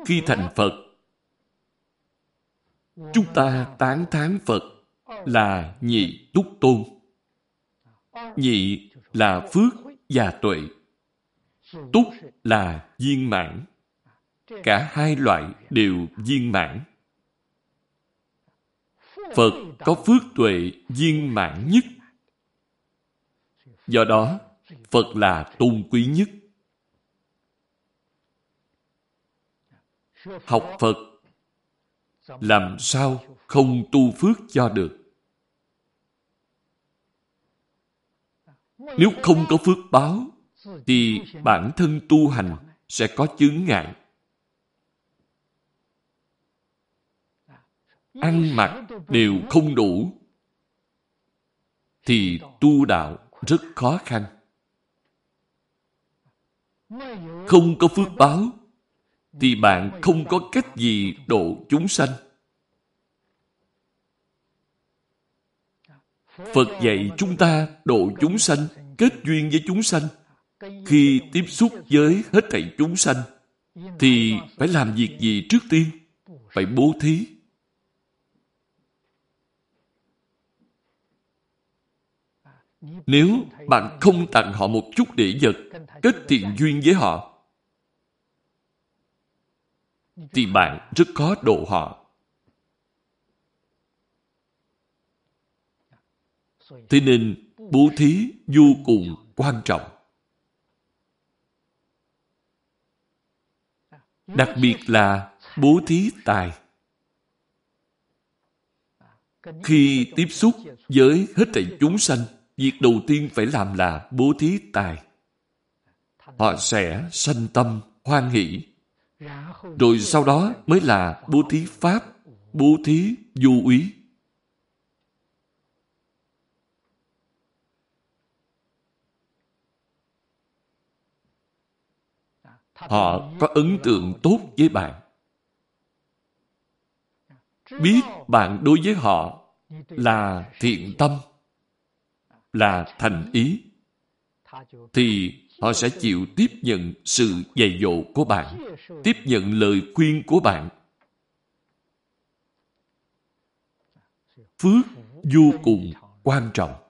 Khi thành Phật, chúng ta tán thán Phật là nhị túc tôn. Nhị là phước và tuệ. Túc là viên mãn. Cả hai loại đều viên mãn. Phật có phước tuệ viên mãn nhất. Do đó, Phật là tôn quý nhất. Học Phật làm sao không tu phước cho được? Nếu không có phước báo, thì bản thân tu hành sẽ có chướng ngại. Ăn mặc đều không đủ, thì tu đạo rất khó khăn. Không có phước báo, thì bạn không có cách gì độ chúng sanh. Phật dạy chúng ta độ chúng sanh, kết duyên với chúng sanh. Khi tiếp xúc với hết thảy chúng sanh, thì phải làm việc gì trước tiên? Phải bố thí. Nếu bạn không tặng họ một chút để vật, kết thiện duyên với họ, thì bạn rất khó độ họ. Thế nên bố thí vô cùng quan trọng. Đặc biệt là bố thí tài. Khi tiếp xúc với hết thảy chúng sanh, việc đầu tiên phải làm là bố thí tài. Họ sẽ sanh tâm, hoan hỷ. Rồi sau đó mới là bố thí pháp, bố thí du úy. Họ có ấn tượng tốt với bạn. Biết bạn đối với họ là thiện tâm, là thành ý, thì họ sẽ chịu tiếp nhận sự dạy dỗ của bạn, tiếp nhận lời khuyên của bạn. Phước vô cùng quan trọng.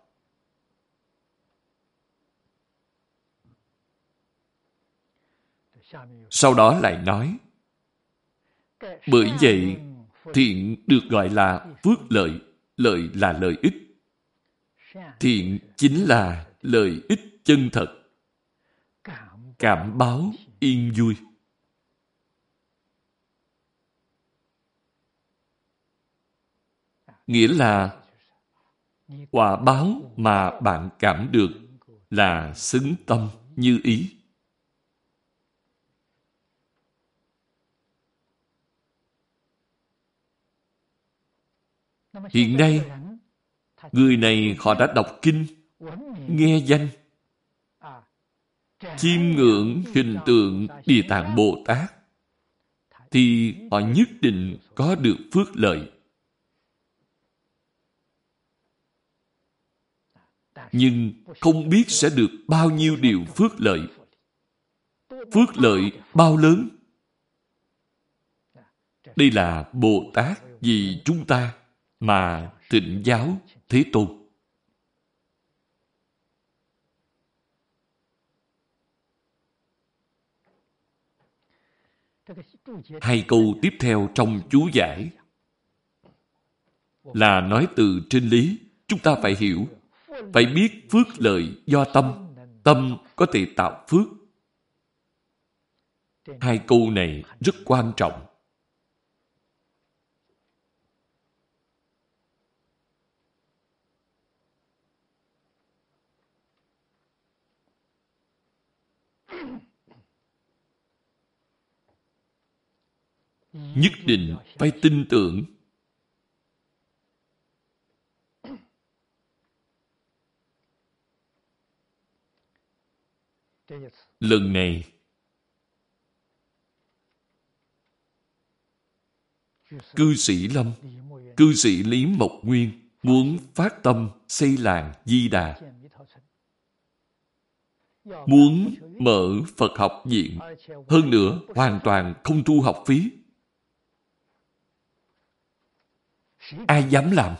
Sau đó lại nói, bởi vậy thiện được gọi là phước lợi, lợi là lợi ích. Thiện chính là lợi ích chân thật. Cảm báo yên vui. Nghĩa là quả báo mà bạn cảm được là xứng tâm như ý. Hiện nay, người này họ đã đọc kinh, nghe danh, chiêm ngưỡng hình tượng Địa Tạng Bồ Tát, thì họ nhất định có được phước lợi. Nhưng không biết sẽ được bao nhiêu điều phước lợi. Phước lợi bao lớn? Đây là Bồ Tát vì chúng ta mà tịnh giáo Thế Tôn. Hai câu tiếp theo trong chú giải là nói từ trên lý. Chúng ta phải hiểu, phải biết phước lợi do tâm. Tâm có thể tạo phước. Hai câu này rất quan trọng. nhất định phải tin tưởng. Lần này, cư sĩ lâm, cư sĩ lý mộc nguyên muốn phát tâm xây làng di đà. Muốn mở phật học viện, hơn nữa hoàn toàn không thu học phí. Ai dám làm?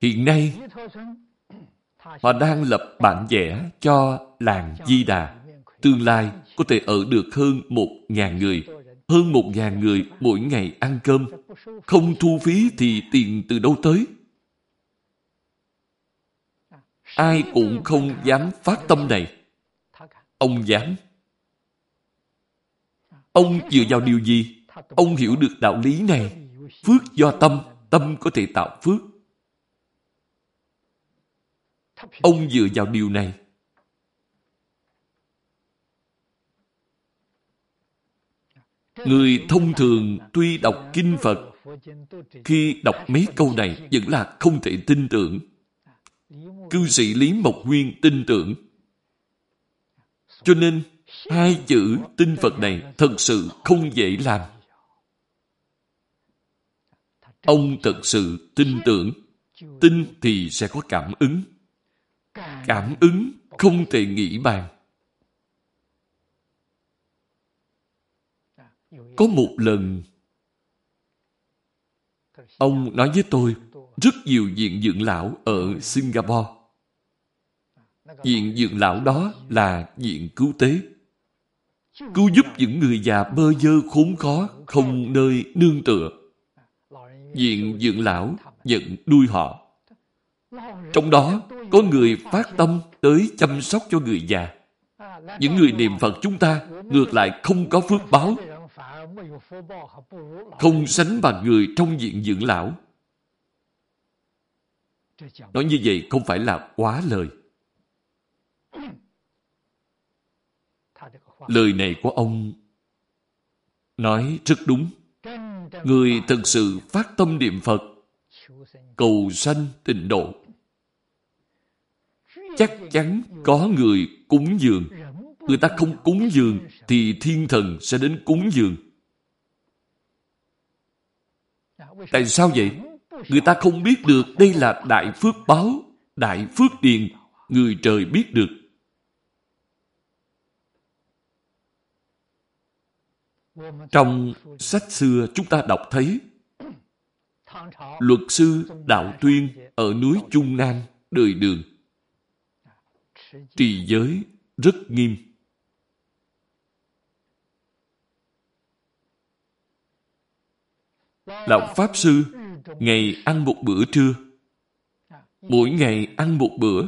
Hiện nay, họ đang lập bản vẽ cho làng Di Đà. Tương lai có thể ở được hơn một ngàn người hơn một ngàn người mỗi ngày ăn cơm. Không thu phí thì tiền từ đâu tới? Ai cũng không dám phát tâm này. Ông dám. Ông dựa vào điều gì? Ông hiểu được đạo lý này. Phước do tâm, tâm có thể tạo phước. Ông dựa vào điều này. Người thông thường tuy đọc Kinh Phật, khi đọc mấy câu này vẫn là không thể tin tưởng. Cư sĩ Lý Mộc Nguyên tin tưởng. Cho nên, hai chữ tin Phật này thật sự không dễ làm. Ông thật sự tin tưởng. Tin thì sẽ có cảm ứng. Cảm ứng không thể nghĩ bàn. Có một lần, ông nói với tôi, rất nhiều viện dưỡng lão ở Singapore. Viện dưỡng lão đó là viện cứu tế. Cứu giúp những người già bơ vơ khốn khó, không nơi nương tựa diện dưỡng lão nhận nuôi họ. Trong đó, có người phát tâm tới chăm sóc cho người già. Những người niệm Phật chúng ta ngược lại không có phước báo không sánh bằng người trong diện dưỡng lão. Nói như vậy không phải là quá lời. Lời này của ông nói rất đúng. Người thực sự phát tâm niệm Phật, cầu sanh tịnh độ. Chắc chắn có người cúng dường. Người ta không cúng dường thì thiên thần sẽ đến cúng dường. Tại sao vậy? Người ta không biết được đây là đại phước báo, đại phước điền, người trời biết được. Trong sách xưa chúng ta đọc thấy luật sư Đạo Tuyên ở núi Trung Nam, đời đường. Trì giới rất nghiêm. Lão Pháp Sư ngày ăn một bữa trưa. Mỗi ngày ăn một bữa.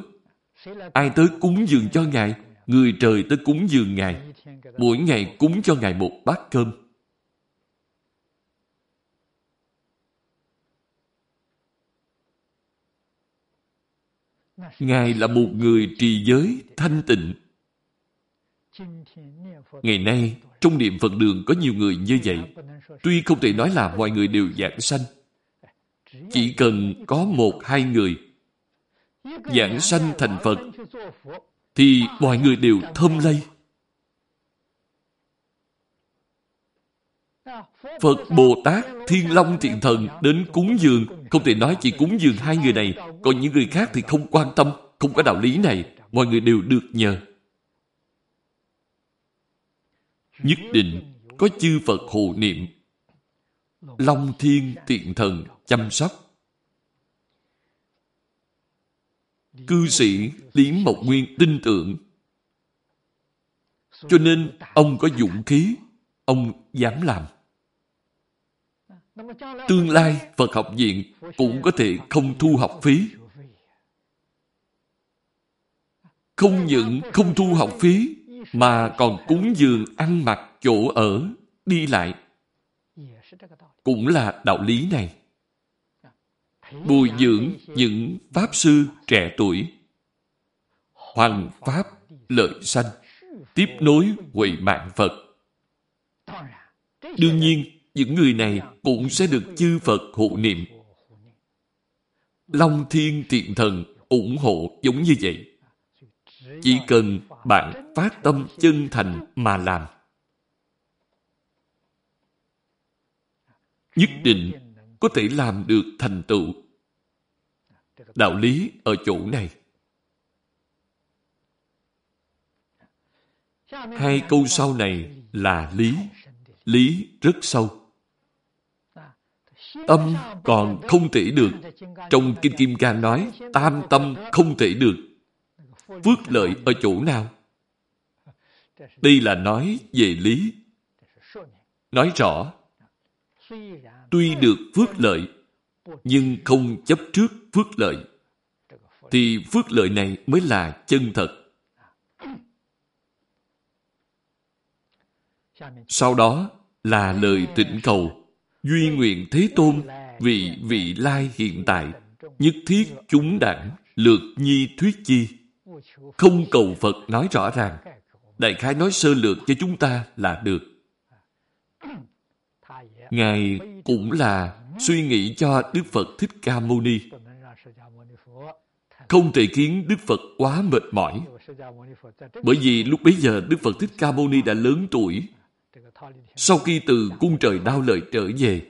Ai tới cúng dường cho Ngài, người trời tới cúng dường Ngài. Mỗi ngày cúng cho Ngài một bát cơm. Ngài là một người trì giới thanh tịnh. Ngày nay, trong niệm Phật đường có nhiều người như vậy. Tuy không thể nói là mọi người đều giảng sanh. Chỉ cần có một hai người giảng sanh thành Phật thì mọi người đều thơm lây. Phật Bồ Tát, Thiên Long Thiện Thần đến cúng dường, không thể nói chỉ cúng dường hai người này, còn những người khác thì không quan tâm, không có đạo lý này, mọi người đều được nhờ. Nhất định có chư Phật hộ niệm Long thiên Thiện thần chăm sóc. Cư sĩ Lý Mộc Nguyên tin tưởng. Cho nên ông có dũng khí, ông dám làm. Tương lai Phật học viện cũng có thể không thu học phí. Không những không thu học phí, mà còn cúng dường ăn mặc chỗ ở, đi lại cũng là đạo lý này. Bồi dưỡng những Pháp Sư trẻ tuổi. Hoàng Pháp lợi sanh, tiếp nối huệ mạng Phật. Đương nhiên, những người này cũng sẽ được chư Phật hộ niệm. Long Thiên Tiện Thần ủng hộ giống như vậy. chỉ cần bạn phát tâm chân thành mà làm. Nhất định có thể làm được thành tựu. Đạo lý ở chỗ này. Hai câu sau này là lý. Lý rất sâu tâm còn không thể được. Trong kinh kim cang nói, tam tâm không thể được. Phước lợi ở chỗ nào? Đây là nói về lý. Nói rõ, tuy được phước lợi, nhưng không chấp trước phước lợi, thì phước lợi này mới là chân thật. Sau đó là lời tịnh cầu duy nguyện thế tôn, vì vị lai hiện tại, nhất thiết chúng đẳng lược nhi thuyết chi. Không cầu phật nói rõ ràng, đại khái nói sơ lược cho chúng ta là được. Ngài cũng là suy nghĩ cho đức phật thích ca mâu ni. Không thể khiến đức phật quá mệt mỏi. Bởi vì lúc bấy giờ đức phật thích ca mâu ni đã lớn tuổi sau khi từ cung trời đau lợi trở về,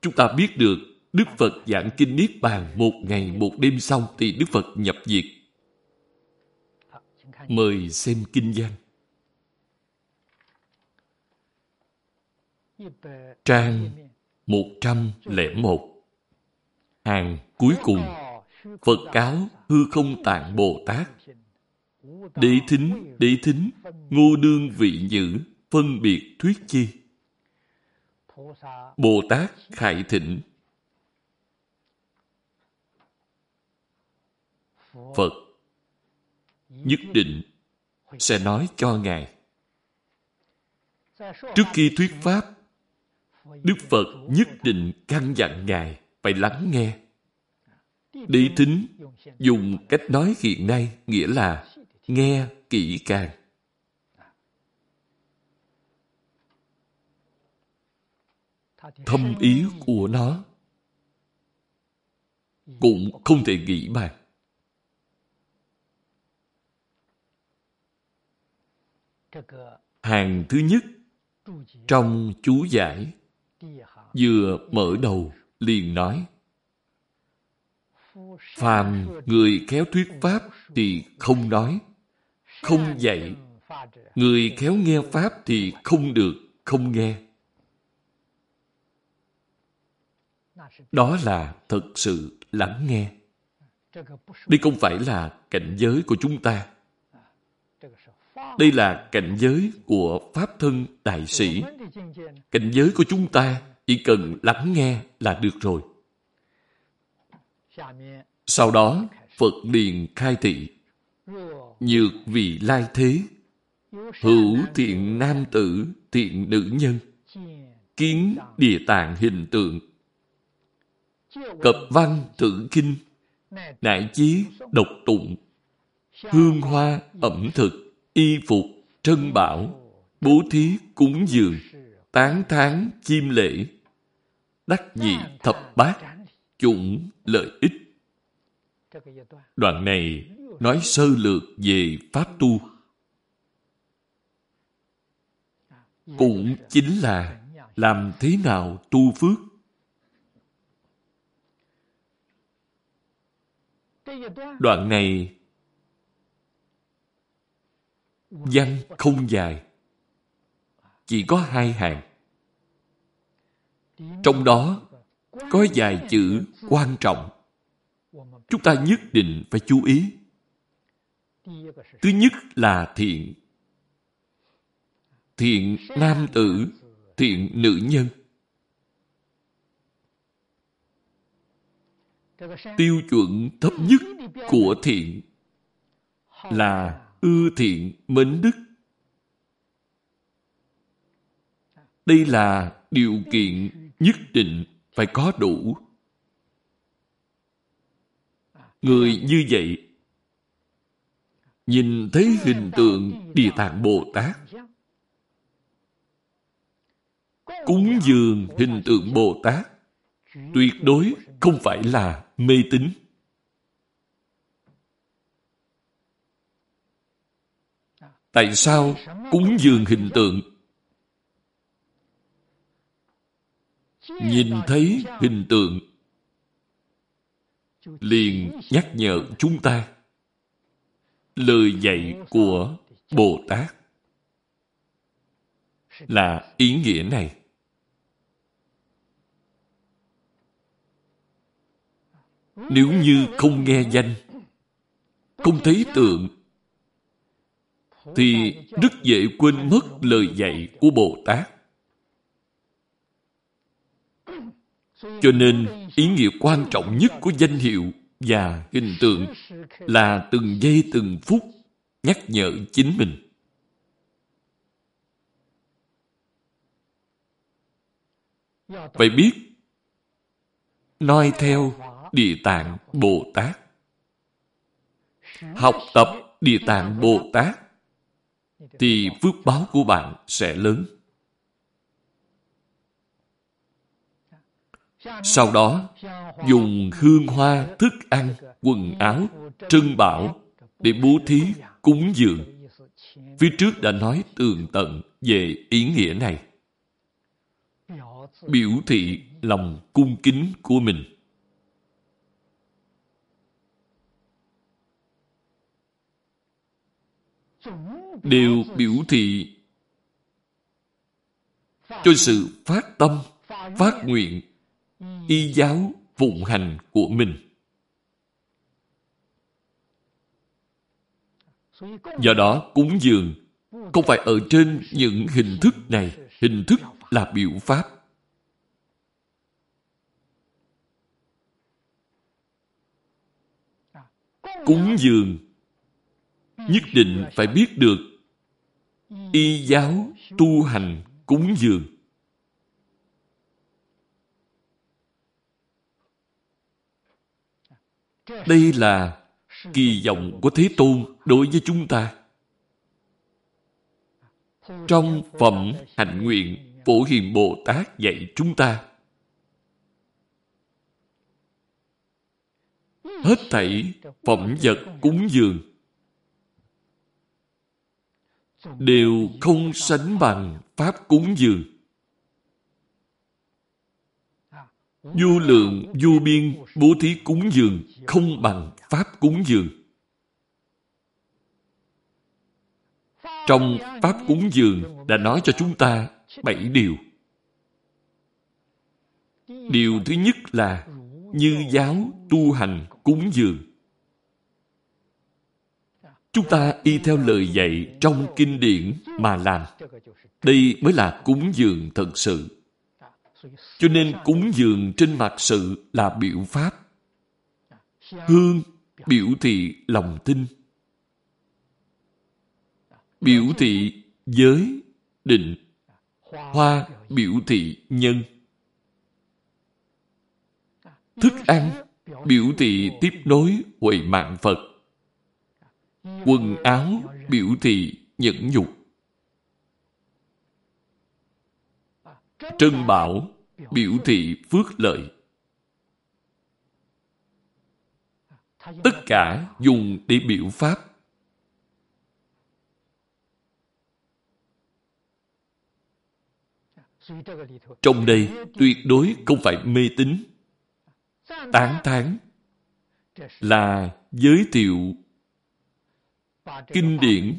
chúng ta biết được Đức Phật giảng kinh Niết Bàn một ngày một đêm xong thì Đức Phật nhập diệt. Mời xem kinh văn. Trang 101 Hàng cuối cùng Phật cáo hư không tạng Bồ Tát Đế thính, đế thính, ngô đương vị nhữ, phân biệt thuyết chi. Bồ Tát Khải Thịnh Phật nhất định sẽ nói cho Ngài. Trước khi thuyết Pháp, Đức Phật nhất định căn dặn Ngài phải lắng nghe. Đi thính dùng cách nói hiện nay nghĩa là nghe kỹ càng. Thâm ý của nó cũng không thể nghĩ bàn. Hàng thứ nhất trong chú giải vừa mở đầu liền nói, phàm người khéo thuyết pháp thì không nói, không dạy người khéo nghe pháp thì không được, không nghe Đó là thực sự lắng nghe. Đây không phải là cảnh giới của chúng ta. Đây là cảnh giới của Pháp thân Đại Sĩ. Cảnh giới của chúng ta chỉ cần lắng nghe là được rồi. Sau đó, Phật liền khai thị. Nhược vì lai thế, hữu thiện nam tử, thiện nữ nhân, kiến địa tạng hình tượng, cập văn thử kinh, nại chí độc tụng, hương hoa ẩm thực, y phục, trân bảo, bố thí cúng dường, tán tháng chim lễ, đắc nhị thập bát, chủng lợi ích. Đoạn này nói sơ lược về Pháp tu. Cũng chính là làm thế nào tu phước Đoạn này văn không dài, chỉ có hai hàng. Trong đó có vài chữ quan trọng. Chúng ta nhất định phải chú ý. Thứ nhất là thiện. Thiện nam tử, thiện nữ nhân. Tiêu chuẩn thấp nhất của thiện là ưa thiện mến đức. Đây là điều kiện nhất định phải có đủ. Người như vậy nhìn thấy hình tượng địa tạng bồ tát, cúng dường hình tượng bồ tát, tuyệt đối không phải là mê tín Tại sao cúng dường hình tượng? Nhìn thấy hình tượng, liền nhắc nhở chúng ta lời dạy của Bồ Tát là ý nghĩa này. Nếu như không nghe danh, không thấy tượng, thì rất dễ quên mất lời dạy của Bồ Tát. Cho nên, ý nghĩa quan trọng nhất của danh hiệu và hình tượng là từng giây từng phút nhắc nhở chính mình. Phải biết noi theo Địa Tạng Bồ Tát. Học tập Địa Tạng Bồ Tát thì phước báo của bạn sẽ lớn. Sau đó, dùng hương hoa, thức ăn, quần áo, trân bảo để bố thí, cúng dường. Phía trước đã nói tường tận về ý nghĩa này. Biểu thị lòng cung kính của mình. Đều biểu thị cho sự phát tâm, phát nguyện, y giáo phụng hành của mình. Do đó, cúng dường không phải ở trên những hình thức này. Hình thức là biểu pháp. Cúng dường nhất định phải biết được, y giáo tu hành cúng dường. Đây là kỳ vọng của thế tôn đối với chúng ta. Trong phẩm hạnh nguyện, phổ hiền bồ tát dạy chúng ta, hết thảy phẩm vật cúng dường đều không sánh bằng pháp cúng dường vô lượng, vô biên, bố thí cúng dường không bằng pháp cúng dường trong pháp cúng dường đã nói cho chúng ta bảy điều. Điều thứ nhất là như giáo tu hành cúng dường. Chúng ta y theo lời dạy trong kinh điển mà làm. Đây mới là cúng dường thật sự. Cho nên cúng dường trên mặt sự là biểu pháp. Hương biểu thị lòng tin. Biểu thị giới, định. Hoa biểu thị nhân. Thức ăn biểu thị tiếp nối huệ mạng Phật Quần áo, biểu thị nhẫn nhục. Trân bảo, biểu thị phước lợi. Tất cả dùng để biểu pháp. Trong đây tuyệt đối không phải mê tín. Tán thán là giới thiệu kinh điển,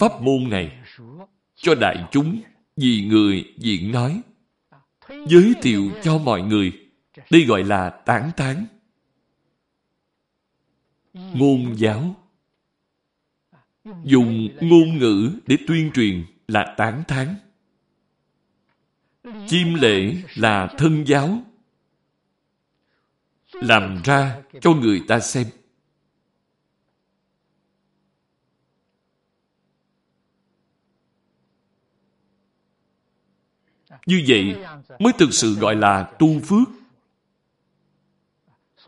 pháp môn này cho đại chúng vì người diễn nói giới thiệu cho mọi người. Đây gọi là tán tán. Ngôn giáo. Dùng ngôn ngữ để tuyên truyền là tán thán chim lễ là thân giáo. Làm ra cho người ta xem. Như vậy mới thực sự gọi là tu phước.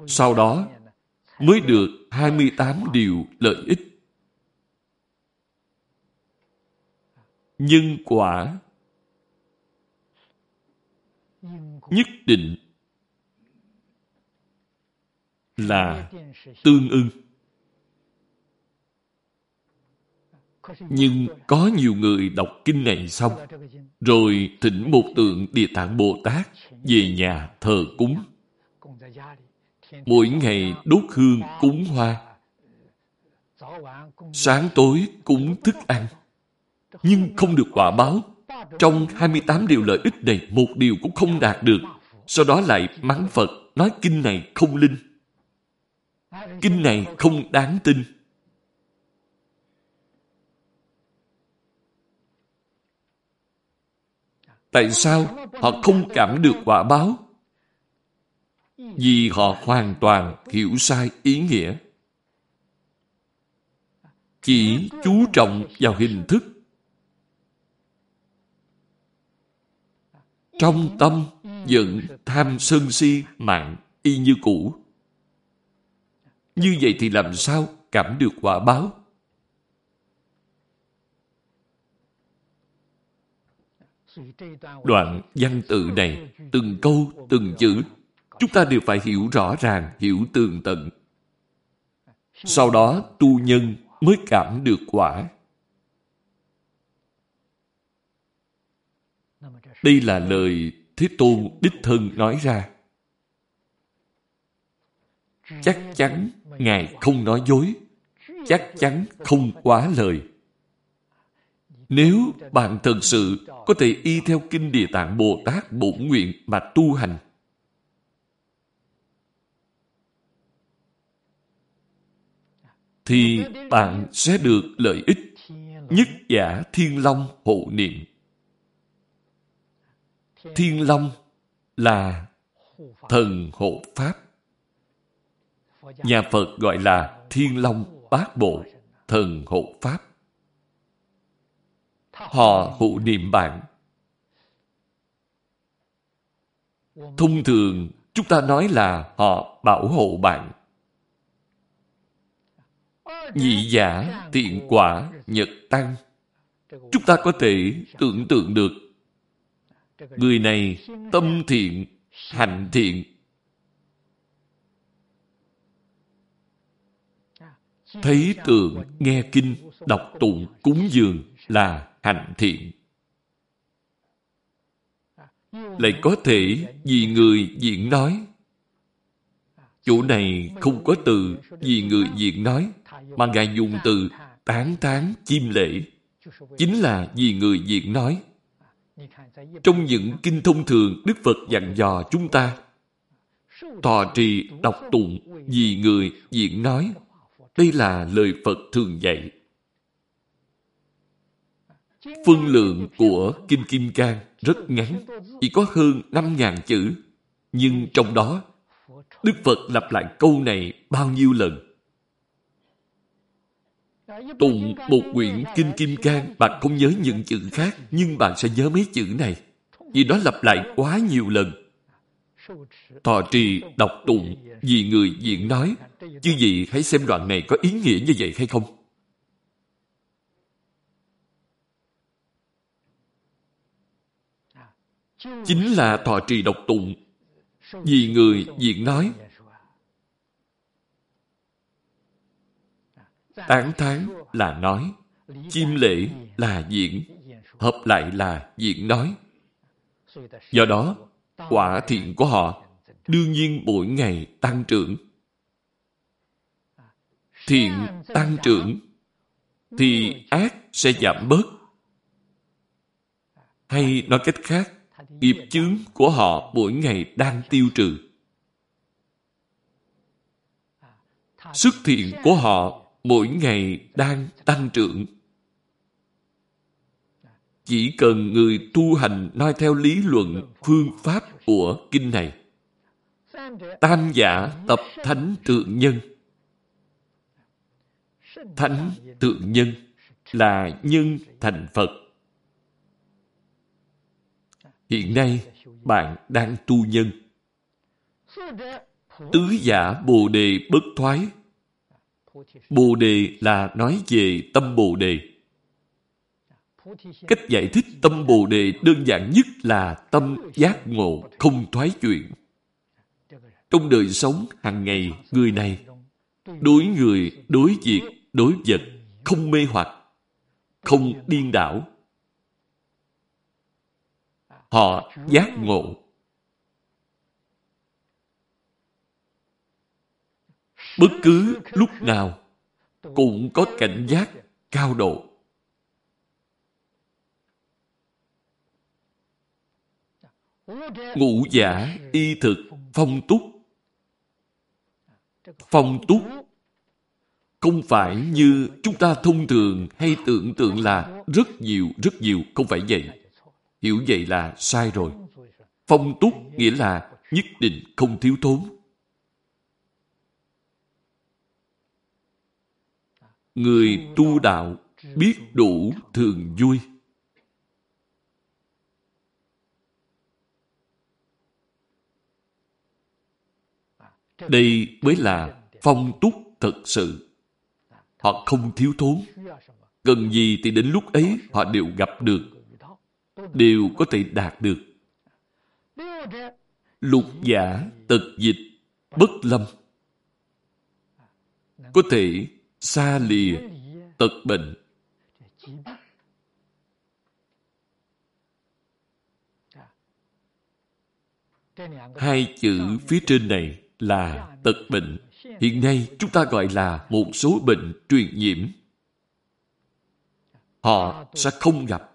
Sau đó mới được 28 điều lợi ích. Nhân quả nhất định là tương ưng. Nhưng có nhiều người đọc kinh này xong, rồi thỉnh một tượng Địa Tạng Bồ Tát về nhà thờ cúng. Mỗi ngày đốt hương cúng hoa, sáng tối cúng thức ăn, nhưng không được quả báo. Trong 28 điều lợi ích này, một điều cũng không đạt được. Sau đó lại mắng Phật, nói kinh này không linh. Kinh này không đáng tin. Tại sao họ không cảm được quả báo? Vì họ hoàn toàn hiểu sai ý nghĩa. Chỉ chú trọng vào hình thức. Trong tâm vẫn tham sân si mạng y như cũ. Như vậy thì làm sao cảm được quả báo? Đoạn văn tự này, từng câu, từng chữ, chúng ta đều phải hiểu rõ ràng, hiểu tường tận. Sau đó tu nhân mới cảm được quả. Đây là lời Thế Tôn Đích Thân nói ra. Chắc chắn Ngài không nói dối. Chắc chắn không quá lời. Nếu bạn thật sự có thể y theo Kinh Địa Tạng Bồ Tát bổn nguyện mà tu hành, thì bạn sẽ được lợi ích nhất giả thiên long hộ niệm. Thiên long là thần hộ pháp. Nhà Phật gọi là thiên long bát bộ, thần hộ pháp. Họ hộ niệm bạn. Thông thường, chúng ta nói là họ bảo hộ bạn. Nhị giả, tiện quả, nhật tăng. Chúng ta có thể tưởng tượng được người này tâm thiện, hành thiện. Thấy tượng, nghe kinh, đọc tụng, cúng dường là hành thiện. Lại có thể vì người diễn nói. Chỗ này không có từ vì người diễn nói, mà Ngài dùng từ tán tán chim lễ. Chính là vì người diễn nói. Trong những kinh thông thường, Đức Phật dặn dò chúng ta tòa trì đọc tụng vì người diễn nói. Đây là lời Phật thường dạy. Phân lượng của Kinh Kim Cang rất ngắn, chỉ có hơn 5.000 chữ. Nhưng trong đó, Đức Phật lặp lại câu này bao nhiêu lần? Tụng một quyển Kinh Kim Cang, bạn không nhớ những chữ khác, nhưng bạn sẽ nhớ mấy chữ này. Vì đó lặp lại quá nhiều lần. Thọ trì, đọc tụng, vì người diễn nói. Chứ gì hãy xem đoạn này có ý nghĩa như vậy hay không? Chính là thọ trì độc tụng. Vì người diễn nói tán thán là nói. Chim lễ là diễn. Hợp lại là diễn nói. Do đó, quả thiện của họ đương nhiên mỗi ngày tăng trưởng. Thiện tăng trưởng, thì ác sẽ giảm bớt. Hay nói cách khác nghiệp chướng của họ mỗi ngày đang tiêu trừ. Sức thiện của họ mỗi ngày đang tăng trưởng. Chỉ cần người tu hành noi theo lý luận phương pháp của kinh này. Tam giả tập thánh tượng nhân. Thánh tượng nhân là nhân thành Phật. Hiện nay, bạn đang tu nhân. Tứ giả Bồ Đề bất thoái. Bồ Đề là nói về tâm Bồ Đề. Cách giải thích tâm Bồ Đề đơn giản nhất là tâm giác ngộ, không thoái chuyển. Trong đời sống hàng ngày, người này đối người, đối việc, đối vật, không mê hoặc, không điên đảo. Họ giác ngộ. Bất cứ lúc nào cũng có cảnh giác cao độ. Ngũ giả, y thực, phong túc. Phong túc không phải như chúng ta thông thường hay tưởng tượng là rất nhiều, rất nhiều, không phải vậy. Hiểu vậy là sai rồi. Phong túc nghĩa là nhất định không thiếu thốn. Người tu đạo biết đủ thường vui. Đây mới là phong túc thật sự. Họ không thiếu thốn. Cần gì thì đến lúc ấy họ đều gặp được. Đều có thể đạt được. Lục giả, tật dịch, bất lâm. Có thể xa lìa, tật bệnh. Hai chữ phía trên này là tật bệnh. Hiện nay chúng ta gọi là một số bệnh truyền nhiễm. Họ sẽ không gặp.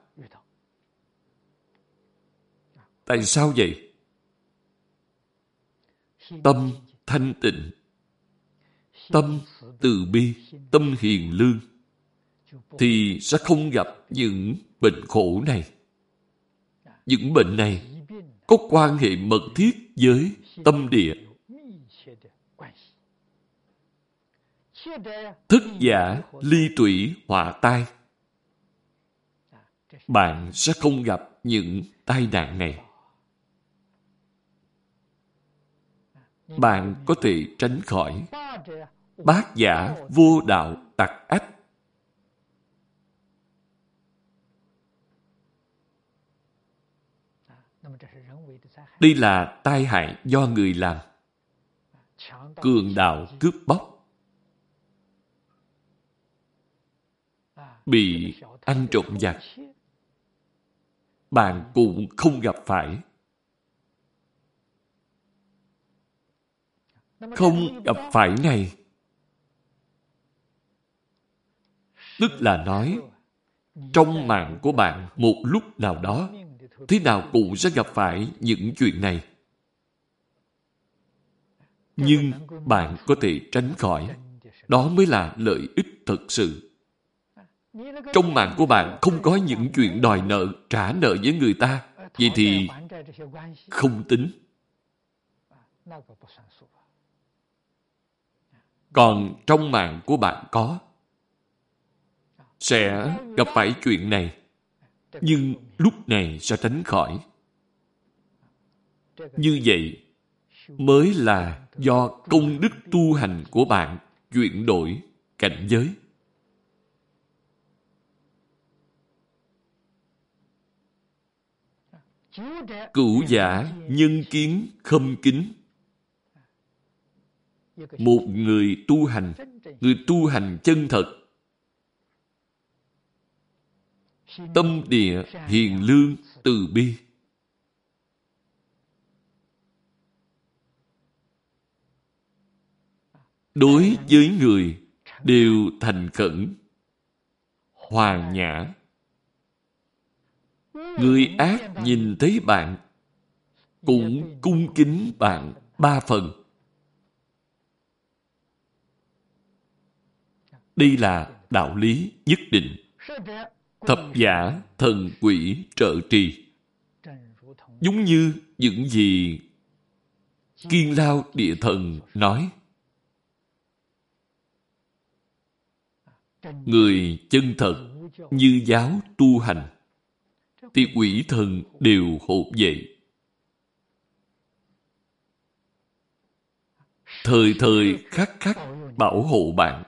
Tại sao vậy? Tâm thanh tịnh, tâm từ bi, tâm hiền lương, thì sẽ không gặp những bệnh khổ này. Những bệnh này có quan hệ mật thiết với tâm địa Thức giả ly tủy họa tai. Bạn sẽ không gặp những tai nạn này. Bạn có thể tránh khỏi bát giả vô đạo tặc ách. Đây là tai hại do người làm. Cường đạo cướp bóc bị ăn trộm giặc. Bạn cũng không gặp phải. Không gặp phải này. Tức là nói, trong mạng của bạn một lúc nào đó, thế nào cũng sẽ gặp phải những chuyện này. Nhưng bạn có thể tránh khỏi. Đó mới là lợi ích thật sự. Trong mạng của bạn không có những chuyện đòi nợ, trả nợ với người ta. Vậy thì không tính. Còn trong mạng của bạn có. Sẽ gặp phải chuyện này. Nhưng lúc này sẽ tránh khỏi. Như vậy mới là do công đức tu hành của bạn chuyển đổi cảnh giới. Cửu giả nhân kiến khâm kính. Một người tu hành, người tu hành chân thật. Tâm địa hiền lương từ bi. Đối với người đều thành khẩn, hoàn nhã, Người ác nhìn thấy bạn cũng cung kính bạn ba phần. Đây là đạo lý nhất định. Thập giả thần quỷ trợ trì. Giống như những gì Kiên Lao Địa Thần nói. Người chân thật như giáo tu hành, thì quỷ thần đều hộ vệ. Thời thời khắc khắc bảo hộ bạn.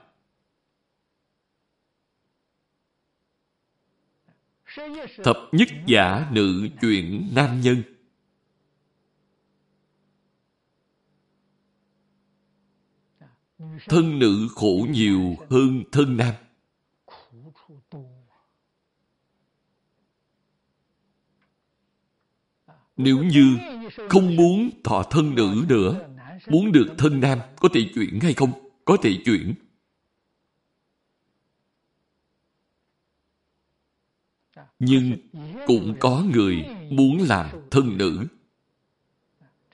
Thập nhất giả nữ chuyển nam nhân. Thân nữ khổ nhiều hơn thân nam. Nếu như không muốn thọ thân nữ nữa, muốn được thân nam, có thể chuyển hay không? Có thể chuyển. Nhưng cũng có người muốn làm thân nữ.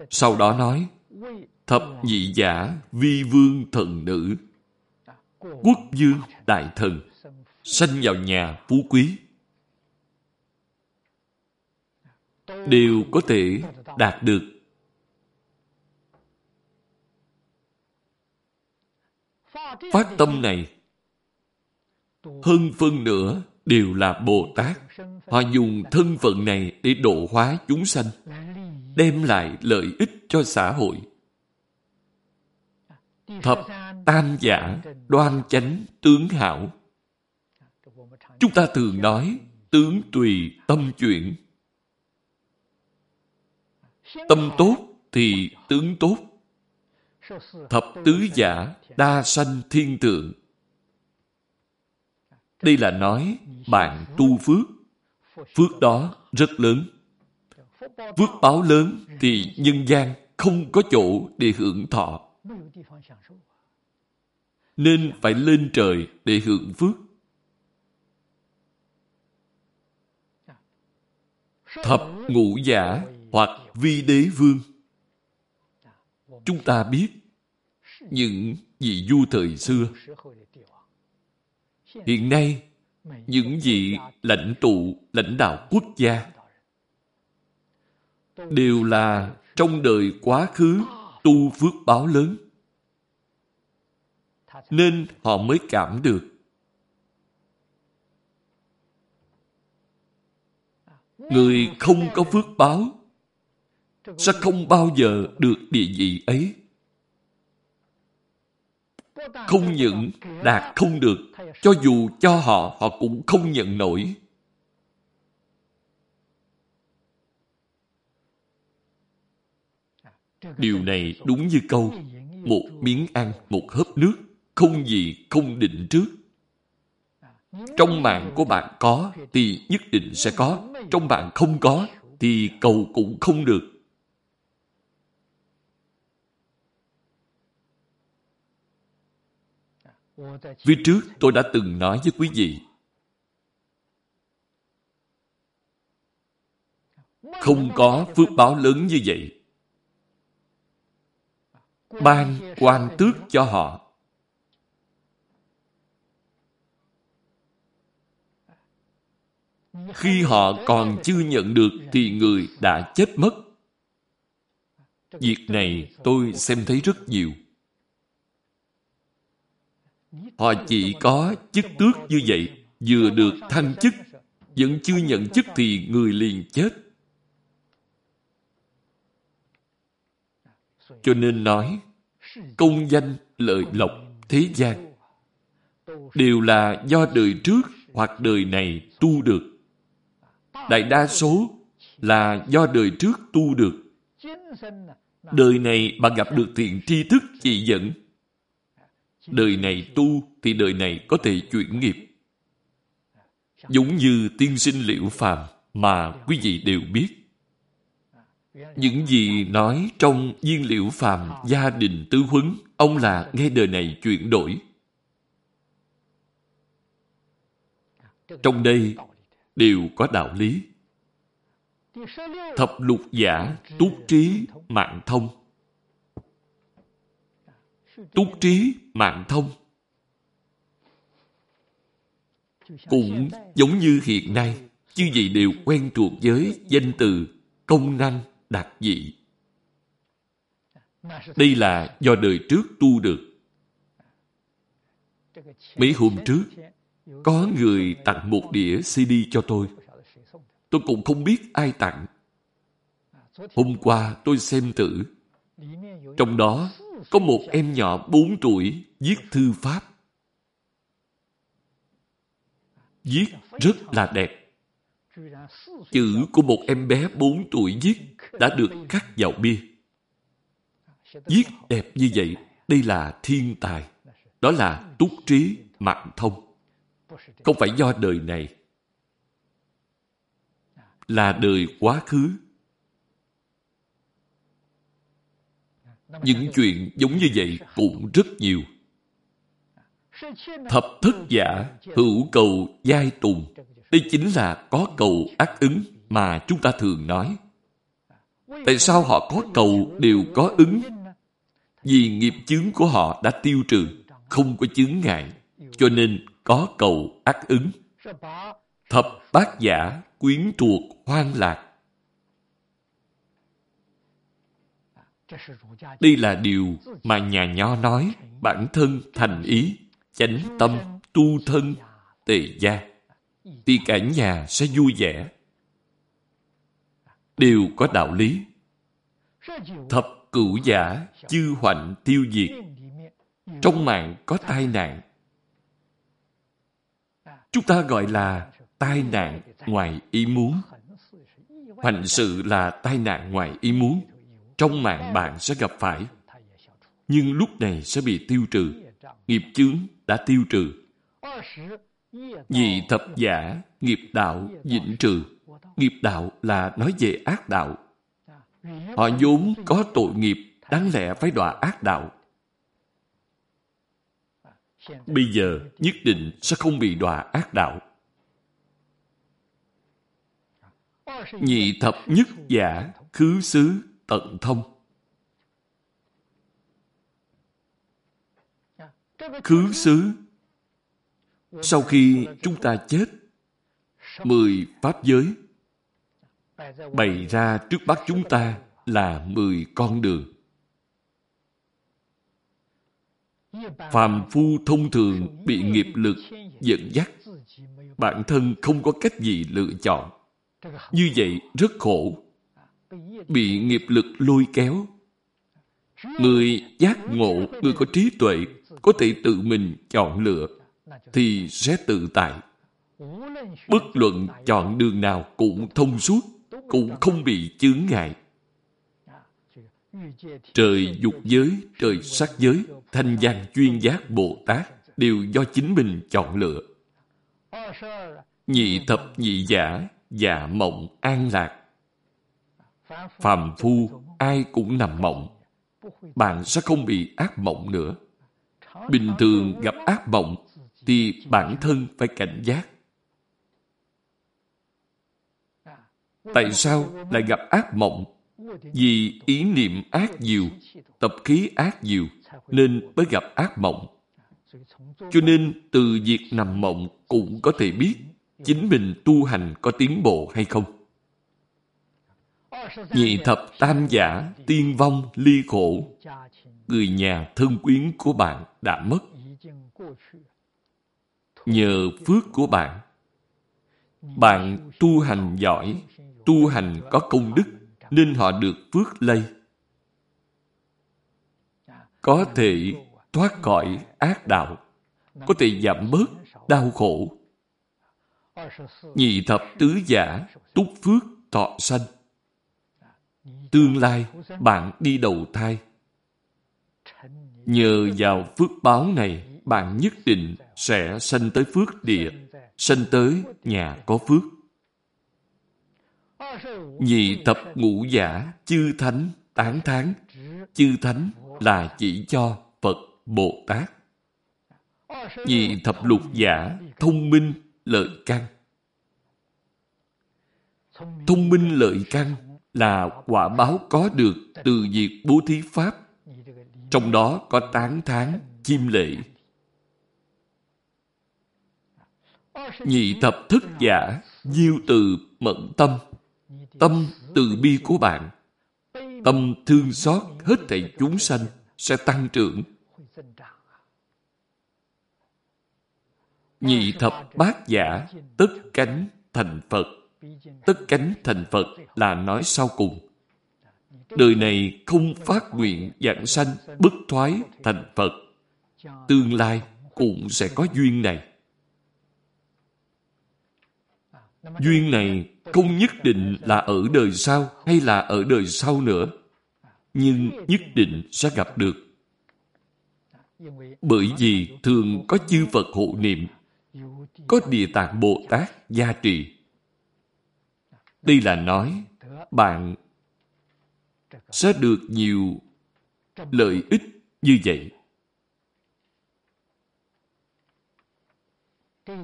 Sau đó nói, thập nhị giả vi vương thần nữ, quốc dương đại thần, sanh vào nhà phú quý. Đều có thể đạt được phát tâm này hơn phân nửa đều là Bồ Tát. Họ dùng thân phận này để độ hóa chúng sanh, đem lại lợi ích cho xã hội. Thập tam giả, đoan chánh, tướng hảo. Chúng ta thường nói, tướng tùy tâm chuyển. Tâm tốt thì tướng tốt. Thập tứ giả, đa sanh thiên tượng. Đây là nói bạn tu phước. Phước đó rất lớn. Phước báo lớn thì nhân gian không có chỗ để hưởng thọ. Nên phải lên trời để hưởng phước. Thập ngũ giả hoặc vi đế vương. Chúng ta biết những vị du thời xưa Hiện nay, những vị lãnh tụ, lãnh đạo quốc gia đều là trong đời quá khứ tu phước báo lớn. Nên họ mới cảm được. Người không có phước báo sẽ không bao giờ được địa vị ấy. Không những đạt không được, cho dù cho họ, họ cũng không nhận nổi. Điều này đúng như câu Một miếng ăn, một hớp nước Không gì không định trước. Trong mạng của bạn có Thì nhất định sẽ có. Trong bạn không có Thì cầu cũng không được. Phía trước tôi đã từng nói với quý vị, Không có phước báo lớn như vậy Ban quan tước cho họ Khi họ còn chưa nhận được thì người đã chết mất. Việc này tôi xem thấy rất nhiều. Họ chỉ có chức tước như vậy, vừa được thăng chức, vẫn chưa nhận chức thì người liền chết. Cho nên nói, công danh, lợi lộc, thế gian đều là do đời trước hoặc đời này tu được. Đại đa số là do đời trước tu được. Đời này bạn gặp được thiện tri thức chỉ dẫn Đời này tu thì đời này có thể chuyển nghiệp. Giống như tiên sinh liễu phàm mà quý vị đều biết. Những gì nói trong viên liễu phàm gia đình tư huấn, ông là nghe đời này chuyển đổi. Trong đây đều có đạo lý. Thập lục giả, túc trí, mạng thông túc trí, mạng thông. Cũng giống như hiện nay, chư vị đều quen thuộc với danh từ công năng đặc dị. Đây là do đời trước tu được. Mấy hôm trước, có người tặng một đĩa CD cho tôi. Tôi cũng không biết ai tặng. Hôm qua tôi xem thử. Trong đó có một em nhỏ 4 tuổi viết thư pháp. Viết rất là đẹp. Chữ của một em bé 4 tuổi viết đã được khắc vào bia. Viết đẹp như vậy, đây là thiên tài. Đó là túc trí, mạng thông. Không phải do đời này. Là đời quá khứ. Những chuyện giống như vậy cũng rất nhiều. Thập thất giả hữu cầu giai tùng. Đây chính là có cầu ác ứng mà chúng ta thường nói. Tại sao họ có cầu đều có ứng? Vì nghiệp chướng của họ đã tiêu trừ, không có chướng ngại, cho nên có cầu ác ứng. Thập bát giả quyến thuộc hoang lạc. Đây là điều mà nhà nho nói bản thân thành ý, chánh tâm, tu thân, tề gia. Thì cả nhà sẽ vui vẻ. Đều có đạo lý. Thập cửu giả, chư hoạnh tiêu diệt. Trong mạng có tai nạn. Chúng ta gọi là tai nạn ngoài ý muốn. Hoành sự là tai nạn ngoài ý muốn. Trong mạng bạn sẽ gặp phải. Nhưng lúc này sẽ bị tiêu trừ. Nghiệp chướng đã tiêu trừ. Nhị thập giả, nghiệp đạo, dịnh trừ. Nghiệp đạo là nói về ác đạo. Họ vốn có tội nghiệp, đáng lẽ phải đọa ác đạo. Bây giờ nhất định sẽ không bị đọa ác đạo. Nhị thập nhất giả, khứ xứ, tận thông. Khứ xứ Sau khi chúng ta chết, mười pháp giới bày ra trước mắt chúng ta là mười con đường. Phàm phu thông thường bị nghiệp lực dẫn dắt, bản thân không có cách gì lựa chọn. Như vậy rất khổ, bị nghiệp lực lôi kéo. Người giác ngộ, người có trí tuệ, có thể tự mình chọn lựa, thì sẽ tự tại. Bất luận chọn đường nào cũng thông suốt, cũng không bị chướng ngại. Trời dục giới, trời sắc giới, thanh văn chuyên giác Bồ Tát đều do chính mình chọn lựa. Nhị thập nhị giả, giả mộng an lạc. Phàm phu, ai cũng nằm mộng. Bạn sẽ không bị ác mộng nữa. Bình thường gặp ác mộng thì bản thân phải cảnh giác. Tại sao lại gặp ác mộng? Vì ý niệm ác nhiều, tập khí ác nhiều, nên mới gặp ác mộng. Cho nên từ việc nằm mộng cũng có thể biết chính mình tu hành có tiến bộ hay không. Nhị thập tam giả, tiên vong, ly khổ. Người nhà thân quyến của bạn đã mất. Nhờ phước của bạn, bạn tu hành giỏi, tu hành có công đức, nên họ được phước lây. Có thể thoát khỏi ác đạo, có thể giảm bớt đau khổ. Nhị thập tứ giả, túc phước, thọ sanh. Tương lai, bạn đi đầu thai. Nhờ vào phước báo này, bạn nhất định sẽ sanh tới phước địa, sanh tới nhà có phước. Nhị tập ngũ giả, chư thánh, tán thán. Chư thánh là chỉ cho Phật, Bồ Tát. Nhị thập lục giả, thông minh, lợi căn. Thông minh lợi căn là quả báo có được từ việc bố thí Pháp. Trong đó có tán tháng, chim lệ. Nhị thập thức giả, diêu từ mẫn tâm. Tâm từ bi của bạn, tâm thương xót hết thảy chúng sanh sẽ tăng trưởng. Nhị thập bát giả, tất cánh thành Phật. Tất cánh thành Phật là nói sau cùng. Đời này không phát nguyện dạng sanh bất thoái thành Phật. Tương lai cũng sẽ có duyên này. Duyên này không nhất định là ở đời sau hay là ở đời sau nữa, nhưng nhất định sẽ gặp được. Bởi vì thường có chư Phật hộ niệm, có Địa Tạng Bồ Tát gia trì. Đây là nói bạn sẽ được nhiều lợi ích như vậy.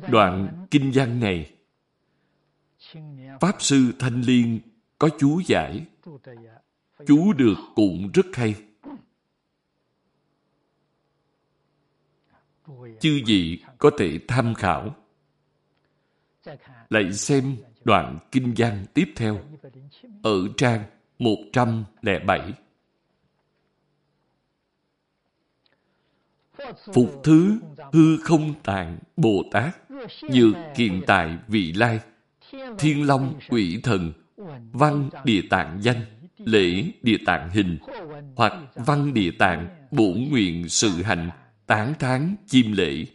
Đoạn kinh văn này, Pháp Sư Thanh Liên có chú giải. Chú được cũng rất hay. Chư vị có thể tham khảo. Lại xem đoạn kinh văn tiếp theo ở trang 107. Phục thứ hư không tạng Bồ Tát Dược hiện tại vị lai, Thiên Long quỷ thần, Văn địa tạng danh, Lễ địa tạng hình, Hoặc văn địa tạng Bổn nguyện sự hành, Tán Tháng chim lễ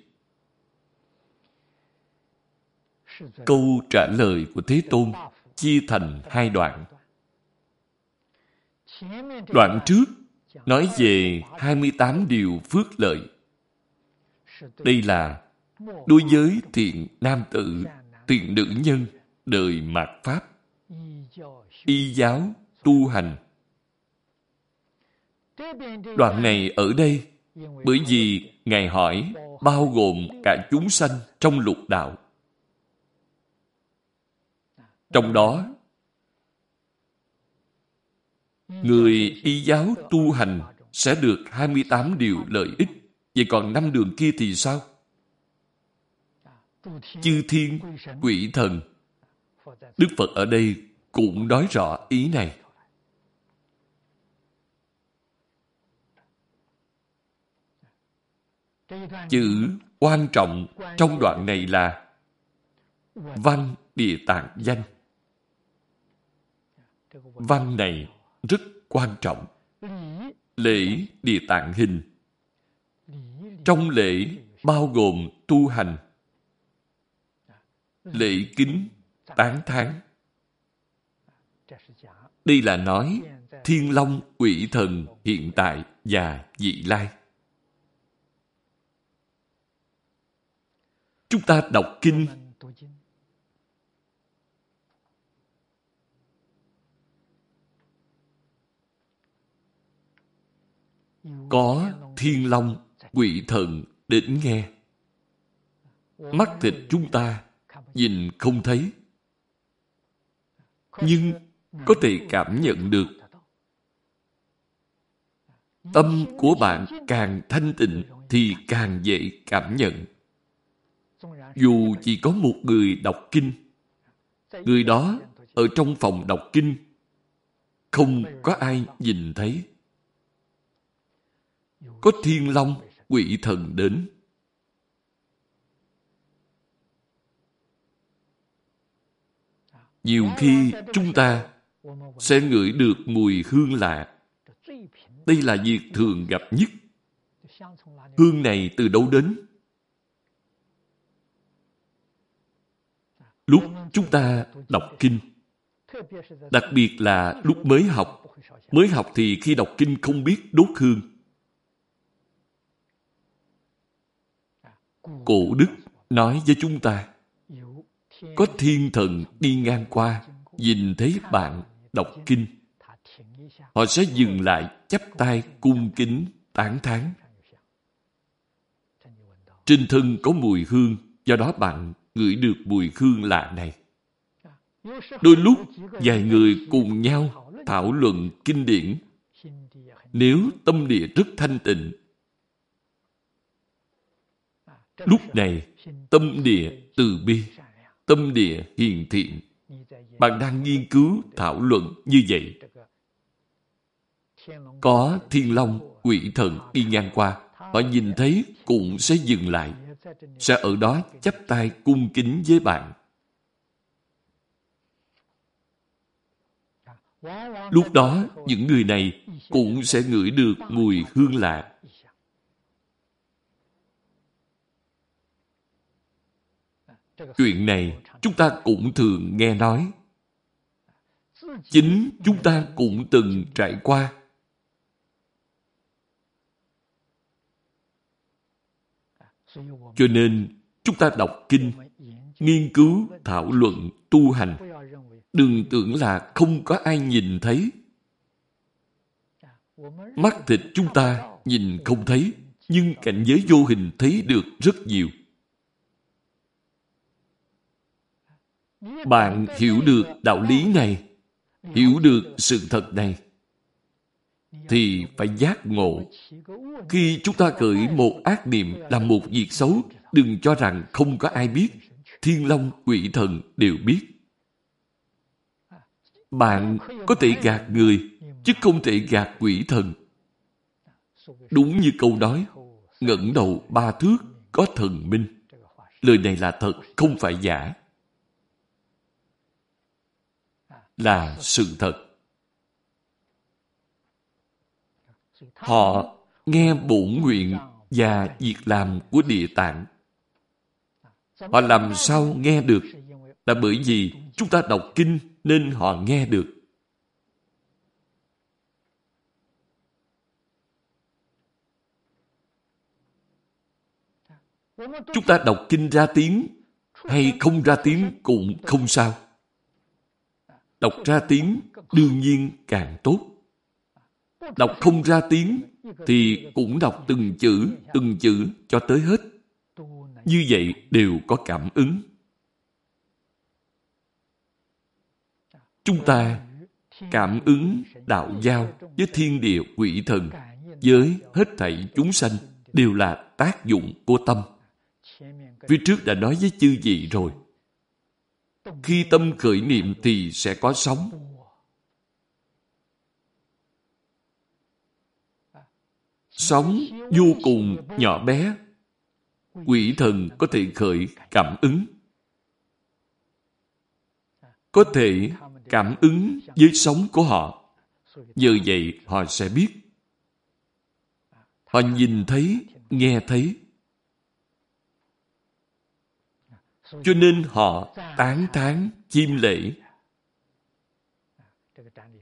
Câu trả lời của Thế Tôn chia thành hai đoạn. Đoạn trước nói về 28 điều phước lợi. Đây là đối với thiện nam tử, thiện nữ nhân, đời mạt Pháp, y giáo, tu hành. Đoạn này ở đây bởi vì Ngài hỏi bao gồm cả chúng sanh trong lục đạo. Trong đó, người y giáo tu hành sẽ được 28 điều lợi ích. Vậy còn năm đường kia thì sao? Chư thiên, quỷ thần. Đức Phật ở đây cũng nói rõ ý này. Chữ quan trọng trong đoạn này là văn địa tạng danh. Văn này rất quan trọng. Lễ địa tạng hình. Trong lễ bao gồm tu hành, lễ kính, tán thán. Đây là nói thiên long quỷ thần hiện tại và vị lai. Chúng ta đọc kinh có thiên long, quỷ thần đến nghe. Mắt thịt chúng ta nhìn không thấy. Nhưng có thể cảm nhận được. Tâm của bạn càng thanh tịnh thì càng dễ cảm nhận. Dù chỉ có một người đọc kinh, người đó ở trong phòng đọc kinh, không có ai nhìn thấy có thiên long, quỷ thần đến. Nhiều khi chúng ta sẽ ngửi được mùi hương lạ. Đây là việc thường gặp nhất. Hương này từ đâu đến? Lúc chúng ta đọc kinh, đặc biệt là lúc mới học, mới học thì khi đọc kinh không biết đốt hương. Cổ đức nói với chúng ta, có thiên thần đi ngang qua, nhìn thấy bạn đọc kinh. Họ sẽ dừng lại chắp tay cung kính tán thán. Trên thân có mùi hương, do đó bạn ngửi được mùi hương lạ này. Đôi lúc vài người cùng nhau thảo luận kinh điển. Nếu tâm địa rất thanh tịnh Lúc này, tâm địa từ bi, tâm địa hiền thiện. Bạn đang nghiên cứu, thảo luận như vậy. Có thiên long, quỷ thần đi ngang qua, họ nhìn thấy cũng sẽ dừng lại, sẽ ở đó chắp tay cung kính với bạn. Lúc đó, những người này cũng sẽ ngửi được mùi hương lạ Chuyện này chúng ta cũng thường nghe nói. Chính chúng ta cũng từng trải qua. Cho nên chúng ta đọc kinh, nghiên cứu, thảo luận, tu hành. Đừng tưởng là không có ai nhìn thấy. Mắt thịt chúng ta nhìn không thấy, nhưng cảnh giới vô hình thấy được rất nhiều. Bạn hiểu được đạo lý này, hiểu được sự thật này, thì phải giác ngộ. Khi chúng ta khởi một ác niệm làm một việc xấu, đừng cho rằng không có ai biết. Thiên Long, quỷ thần đều biết. Bạn có thể gạt người, chứ không thể gạt quỷ thần. Đúng như câu nói, ngẩng đầu ba thước có thần minh. Lời này là thật, không phải giả. Là sự thật. Họ nghe bổn nguyện và việc làm của địa tạng. Họ làm sao nghe được? Là bởi vì chúng ta đọc kinh nên họ nghe được. Chúng ta đọc kinh ra tiếng hay không ra tiếng cũng không sao. Đọc ra tiếng đương nhiên càng tốt. Đọc không ra tiếng thì cũng đọc từng chữ, từng chữ cho tới hết. Như vậy đều có cảm ứng. Chúng ta cảm ứng đạo giao với thiên địa quỷ thần với hết thảy chúng sanh đều là tác dụng của tâm. Phía trước đã nói với chư vị rồi. Khi tâm khởi niệm thì sẽ có sóng. Sóng vô cùng nhỏ bé. Quỷ thần có thể khởi cảm ứng. Có thể cảm ứng với sóng của họ. Nhờ vậy họ sẽ biết. Họ nhìn thấy, nghe thấy. Cho nên họ tán thán chim lễ.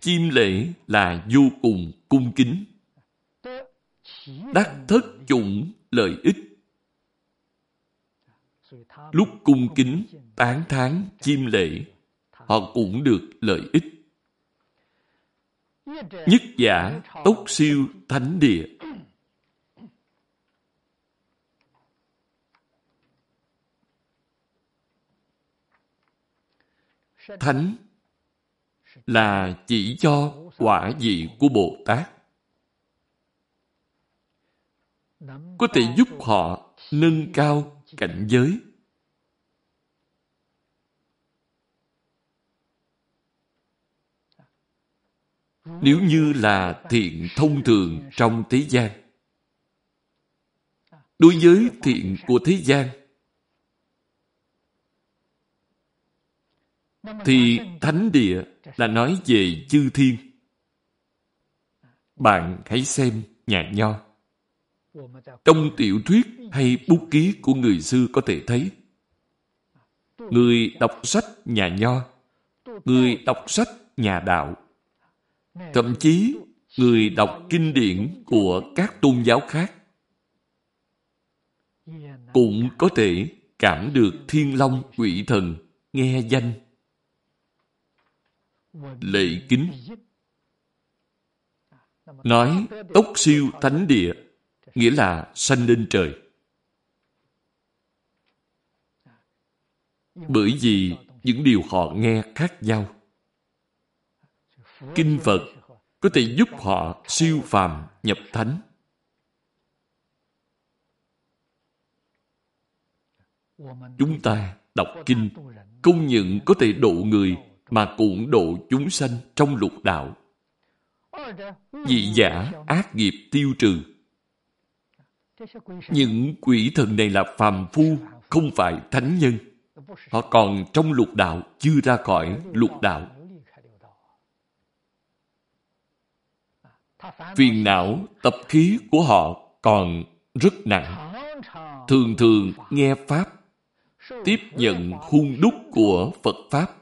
Chim lễ là vô cùng cung kính. Đắc thất chủng lợi ích. Lúc cung kính, tán thán chim lễ, họ cũng được lợi ích. Nhất giả tốc siêu thánh địa. Thánh là chỉ cho quả vị của Bồ Tát. Có thể giúp họ nâng cao cảnh giới. Nếu như là thiện thông thường trong thế gian, đối với thiện của thế gian, thì thánh địa là nói về chư thiên. Bạn hãy xem nhà nho. Trong tiểu thuyết hay bút ký của người xưa có thể thấy, người đọc sách nhà nho, người đọc sách nhà đạo, thậm chí người đọc kinh điển của các tôn giáo khác cũng có thể cảm được thiên long quỷ thần nghe danh lệ kính. Nói, ốc siêu thánh địa nghĩa là sanh lên trời. Bởi vì những điều họ nghe khác nhau. Kinh phật có thể giúp họ siêu phàm nhập thánh. Chúng ta đọc kinh, công nhận có thể độ người mà cũng độ chúng sanh trong lục đạo. Dị giả ác nghiệp tiêu trừ. Những quỷ thần này là phàm phu, không phải thánh nhân. Họ còn trong lục đạo, chưa ra khỏi lục đạo. Phiền não, tập khí của họ còn rất nặng. Thường thường nghe pháp, tiếp nhận hung đúc của phật pháp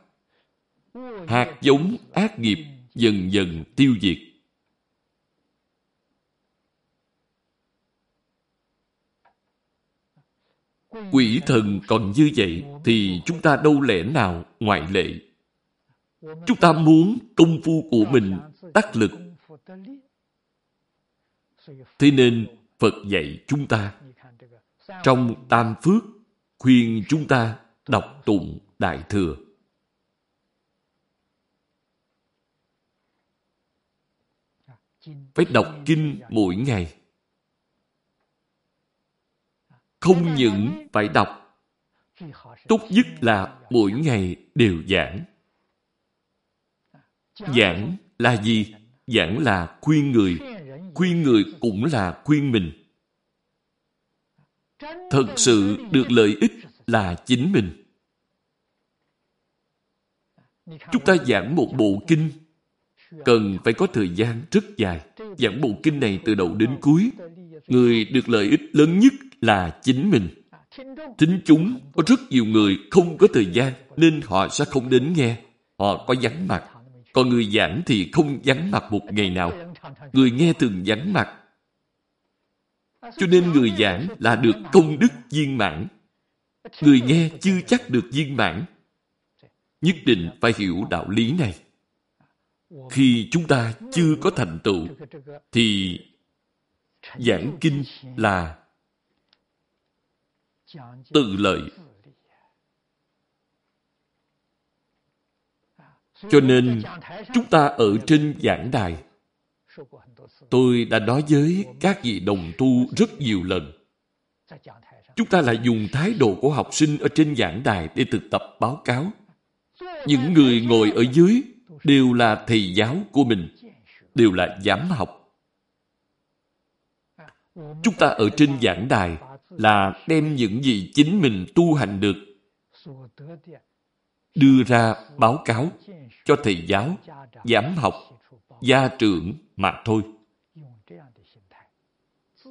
hạt giống ác nghiệp dần dần tiêu diệt. Quỷ thần còn như vậy thì chúng ta đâu lẽ nào ngoại lệ? Chúng ta muốn công phu của mình đắc lực. Thế nên Phật dạy chúng ta, trong Tam Phước khuyên chúng ta đọc tụng Đại Thừa. Phải đọc kinh mỗi ngày. Không những phải đọc, tốt nhất là mỗi ngày đều giảng. Giảng là gì? Giảng là khuyên người. Khuyên người cũng là khuyên mình. Thật sự được lợi ích là chính mình. Chúng ta giảng một bộ kinh cần phải có thời gian rất dài. Giảng bộ kinh này từ đầu đến cuối. Người được lợi ích lớn nhất là chính mình. Thính chúng, có rất nhiều người không có thời gian nên họ sẽ không đến nghe. Họ có vắng mặt. Còn người giảng thì không vắng mặt một ngày nào. Người nghe thường vắng mặt. Cho nên người giảng là được công đức viên mãn. Người nghe chưa chắc được viên mãn. Nhất định phải hiểu đạo lý này. Khi chúng ta chưa có thành tựu, thì giảng kinh là tự lợi. Cho nên, chúng ta ở trên giảng đài, tôi đã nói với các vị đồng tu rất nhiều lần. Chúng ta lại dùng thái độ của học sinh ở trên giảng đài để thực tập báo cáo. Những người ngồi ở dưới đều là thầy giáo của mình, đều là giám học. Chúng ta ở trên giảng đài là đem những gì chính mình tu hành được đưa ra báo cáo cho thầy giáo, giám học, gia trưởng mà thôi.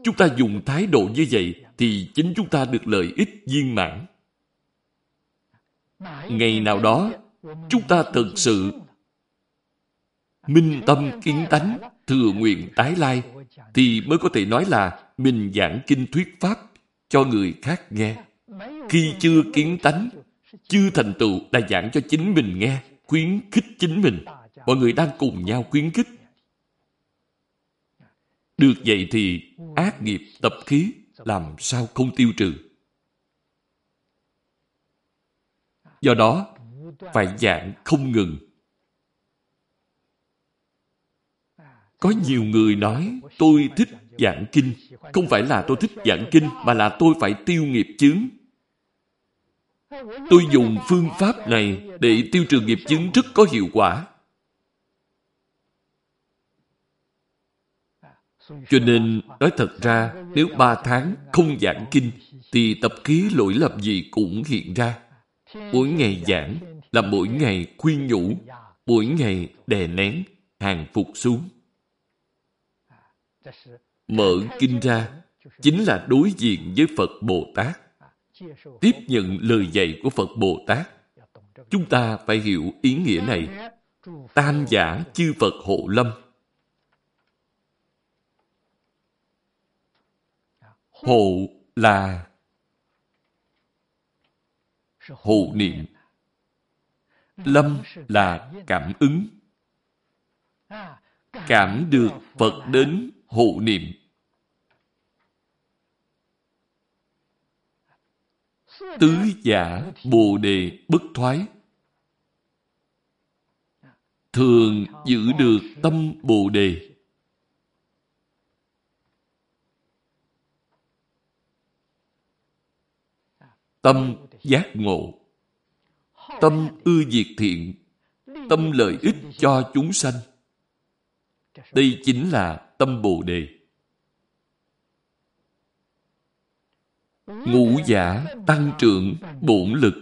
Chúng ta dùng thái độ như vậy thì chính chúng ta được lợi ích viên mãn. Ngày nào đó, chúng ta thực sự minh tâm kiến tánh, thừa nguyện tái lai, thì mới có thể nói là mình giảng kinh thuyết pháp cho người khác nghe. Khi chưa kiến tánh, chưa thành tựu là giảng cho chính mình nghe, khuyến khích chính mình. Mọi người đang cùng nhau khuyến khích. Được vậy thì ác nghiệp tập khí làm sao không tiêu trừ. Do đó, phải giảng không ngừng. Có nhiều người nói, tôi thích giảng kinh. Không phải là tôi thích giảng kinh, mà là tôi phải tiêu nghiệp chướng. Tôi dùng phương pháp này để tiêu trừ nghiệp chứng rất có hiệu quả. Cho nên, nói thật ra, nếu ba tháng không giảng kinh, thì tập khí lỗi lầm gì cũng hiện ra. Mỗi ngày giảng là mỗi ngày khuyên nhủ, mỗi ngày đè nén, hàng phục xuống. Mở kinh ra, chính là đối diện với Phật Bồ Tát. Tiếp nhận lời dạy của Phật Bồ Tát. Chúng ta phải hiểu ý nghĩa này. Tam giả chư Phật hộ lâm. Hộ là hộ niệm. Lâm là cảm ứng. Cảm được Phật đến hộ niệm. Tứ giả Bồ Đề bất thoái. Thường giữ được tâm Bồ Đề. Tâm giác ngộ. Tâm ưa diệt thiện. Tâm lợi ích cho chúng sanh. Đây chính là tâm Bồ Đề. Ngũ giả tăng trưởng bổn lực.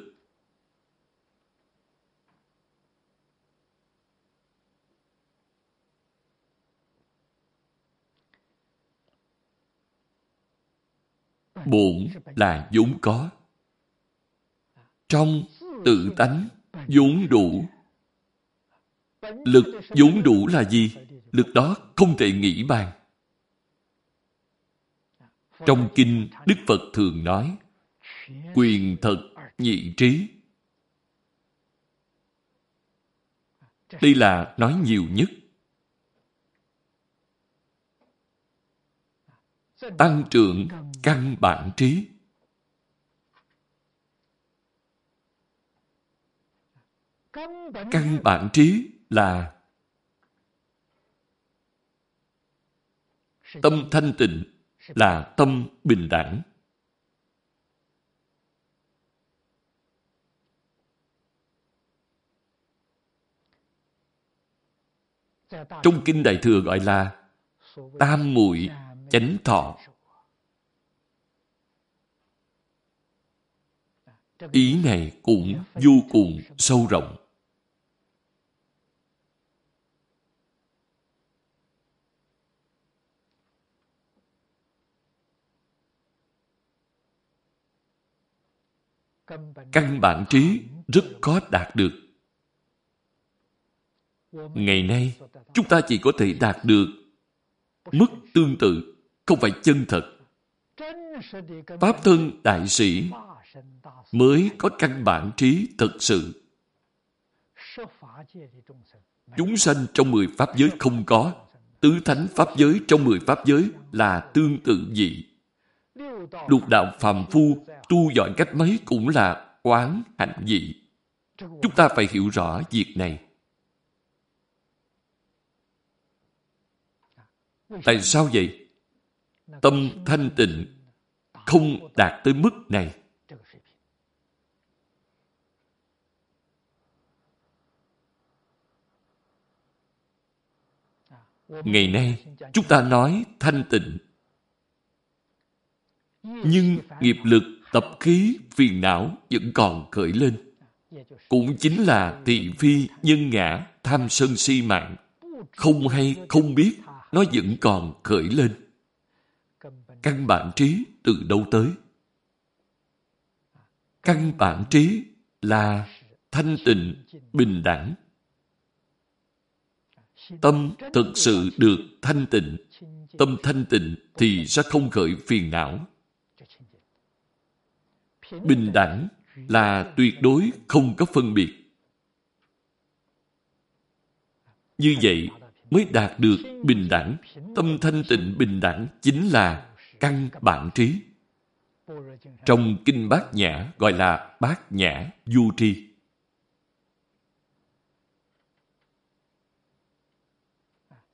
Bổn là vốn có. Trong tự tánh vốn đủ. Lực vốn đủ là gì? Lực đó không thể nghĩ bàn. Trong kinh, Đức Phật thường nói, quyền thật nhị trí. Đây là nói nhiều nhất. tăng trưởng căn bản trí. Căn bản trí là tâm thanh tịnh, là tâm bình đẳng. Trong Kinh Đại Thừa gọi là tam muội chánh thọ. Ý này cũng vô cùng sâu rộng. Căn bản trí rất khó đạt được. Ngày nay, chúng ta chỉ có thể đạt được mức tương tự, không phải chân thật. Pháp thân đại sĩ mới có căn bản trí thật sự. Chúng sanh trong mười pháp giới không có. Tứ thánh pháp giới trong mười pháp giới là tương tự dị. Lục đạo phàm phu tu giỏi cách mấy cũng là quán hạnh dị. Chúng ta phải hiểu rõ việc này. Tại sao vậy? Tâm thanh tịnh không đạt tới mức này. Ngày nay, chúng ta nói thanh tịnh. Ừ. Nhưng nghiệp lực, tập khí, phiền não vẫn còn khởi lên. Cũng chính là thị phi, nhân ngã, tham sân si mạng. Không hay, không biết, nó vẫn còn khởi lên. Căn bản trí từ đâu tới? Căn bản trí là thanh tịnh, bình đẳng. Tâm thực sự được thanh tịnh. Tâm thanh tịnh thì sẽ không khởi phiền não. Bình đẳng là tuyệt đối không có phân biệt. Như vậy mới đạt được bình đẳng. Tâm thanh tịnh bình đẳng chính là căn bản trí. Trong Kinh Bát Nhã, gọi là Bát Nhã Du Tri.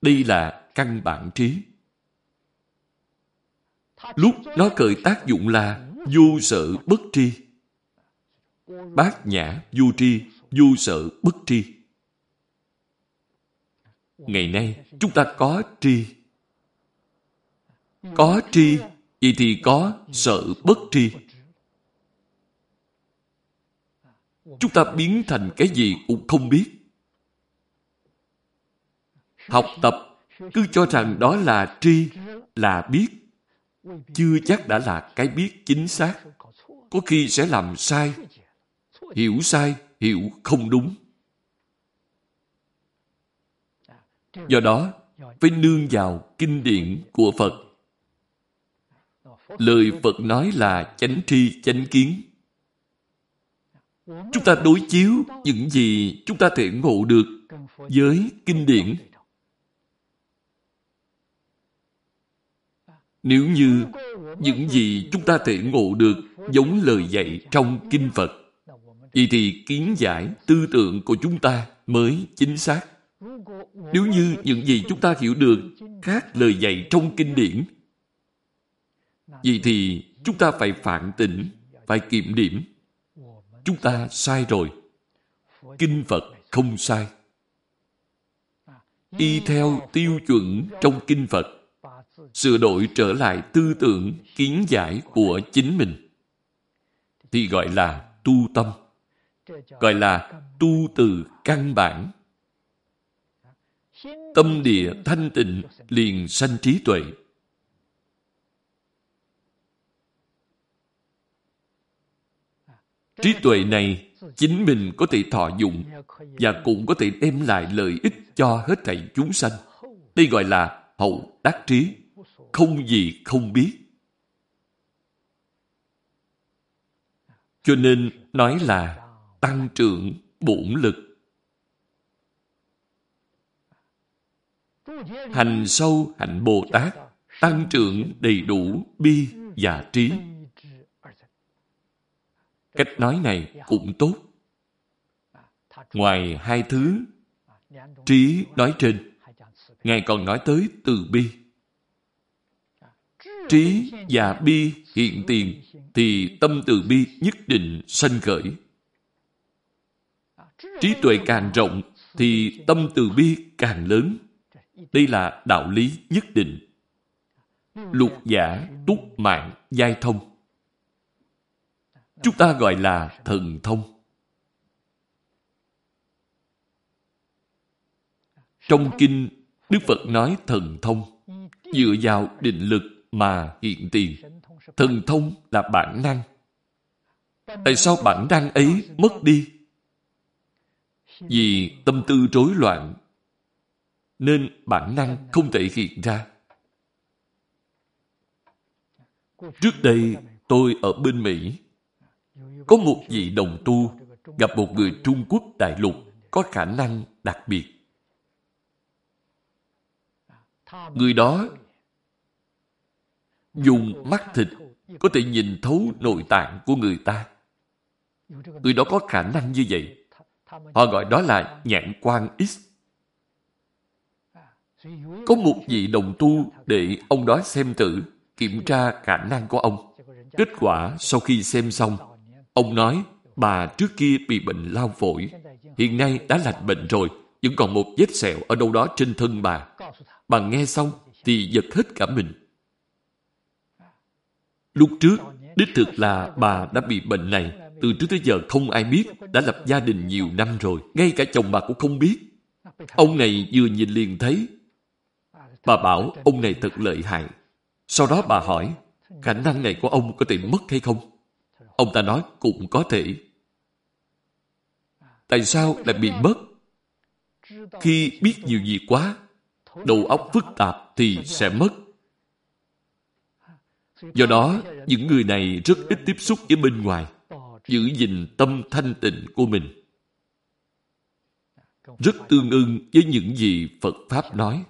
Đây là căn bản trí. Lúc nó khởi tác dụng là du sợ bất tri. Bát nhã du tri, du sợ bất tri. Ngày nay, chúng ta có tri. Có tri, vậy thì có sợ bất tri. Chúng ta biến thành cái gì cũng không biết. Học tập cứ cho rằng đó là tri, là biết. Chưa chắc đã là cái biết chính xác. Có khi sẽ làm sai, hiểu sai, hiểu không đúng. Do đó, phải nương vào kinh điển của Phật. Lời Phật nói là chánh tri, chánh kiến. Chúng ta đối chiếu những gì chúng ta thể ngộ được với kinh điển. Nếu như những gì chúng ta thể ngộ được giống lời dạy trong kinh Phật, vậy thì kiến giải, tư tưởng của chúng ta mới chính xác. Nếu như những gì chúng ta hiểu được khác lời dạy trong kinh điển, vậy thì chúng ta phải phản tỉnh, phải kiểm điểm. Chúng ta sai rồi. Kinh Phật không sai. Y theo tiêu chuẩn trong kinh Phật, sửa đổi trở lại tư tưởng, kiến giải của chính mình, thì gọi là tu tâm. Gọi là tu từ căn bản Tâm địa thanh tịnh liền sanh trí tuệ. Trí tuệ này chính mình có thể thọ dụng và cũng có thể đem lại lợi ích cho hết thảy chúng sanh. Đây gọi là hậu đắc trí, không gì không biết. Cho nên nói là tăng trưởng bổn lực Hành sâu hạnh Bồ Tát tăng trưởng đầy đủ bi và trí. Cách nói này cũng tốt. Ngoài hai thứ trí nói trên, Ngài còn nói tới từ bi. Trí và bi hiện tiền thì tâm từ bi nhất định sanh khởi. Trí tuệ càng rộng thì tâm từ bi càng lớn. Đây là đạo lý nhất định. Lục giả, túc mạng, giai thông. Chúng ta gọi là thần thông. Trong kinh, Đức Phật nói thần thông, dựa vào định lực mà hiện tiền. Thần thông là bản năng. Tại sao bản năng ấy mất đi? Vì tâm tư rối loạn, nên bản năng không thể hiện ra. Trước đây, tôi ở bên Mỹ, có một vị đồng tu gặp một người Trung Quốc đại lục có khả năng đặc biệt. Người đó dùng mắt thịt có thể nhìn thấu nội tạng của người ta. Người đó có khả năng như vậy. Họ gọi đó là nhãn quan X. Có một vị đồng tu để ông đó xem thử, kiểm tra khả năng của ông. Kết quả sau khi xem xong, ông nói bà trước kia bị bệnh lao phổi, hiện nay đã lành bệnh rồi, vẫn còn một vết sẹo ở đâu đó trên thân bà. Bà nghe xong thì giật hết cả mình. Lúc trước, đích thực là bà đã bị bệnh này. Từ trước tới giờ không ai biết, đã lập gia đình nhiều năm rồi. Ngay cả chồng bà cũng không biết. Ông này vừa nhìn liền thấy. Bà bảo ông này thật lợi hại. Sau đó bà hỏi, khả năng này của ông có thể mất hay không? Ông ta nói cũng có thể. Tại sao lại bị mất? Khi biết nhiều gì quá, đầu óc phức tạp thì sẽ mất. Do đó, những người này rất ít tiếp xúc với bên ngoài, giữ gìn tâm thanh tịnh của mình. Rất tương ưng với những gì Phật Pháp nói.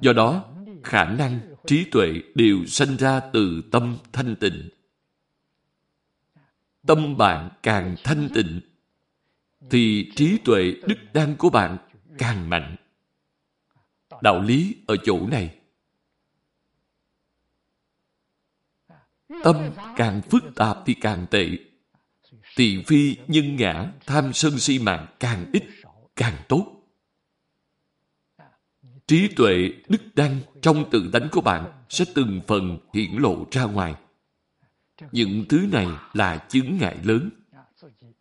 Do đó, khả năng, trí tuệ đều sanh ra từ tâm thanh tịnh. Tâm bạn càng thanh tịnh, thì trí tuệ đức đăng của bạn càng mạnh. Đạo lý ở chỗ này. Tâm càng phức tạp thì càng tệ. Tỳ phi, nhân ngã, tham sân si mạng càng ít, càng tốt. Trí tuệ, đức đăng trong tự tánh của bạn sẽ từng phần hiển lộ ra ngoài. Những thứ này là chứng ngại lớn.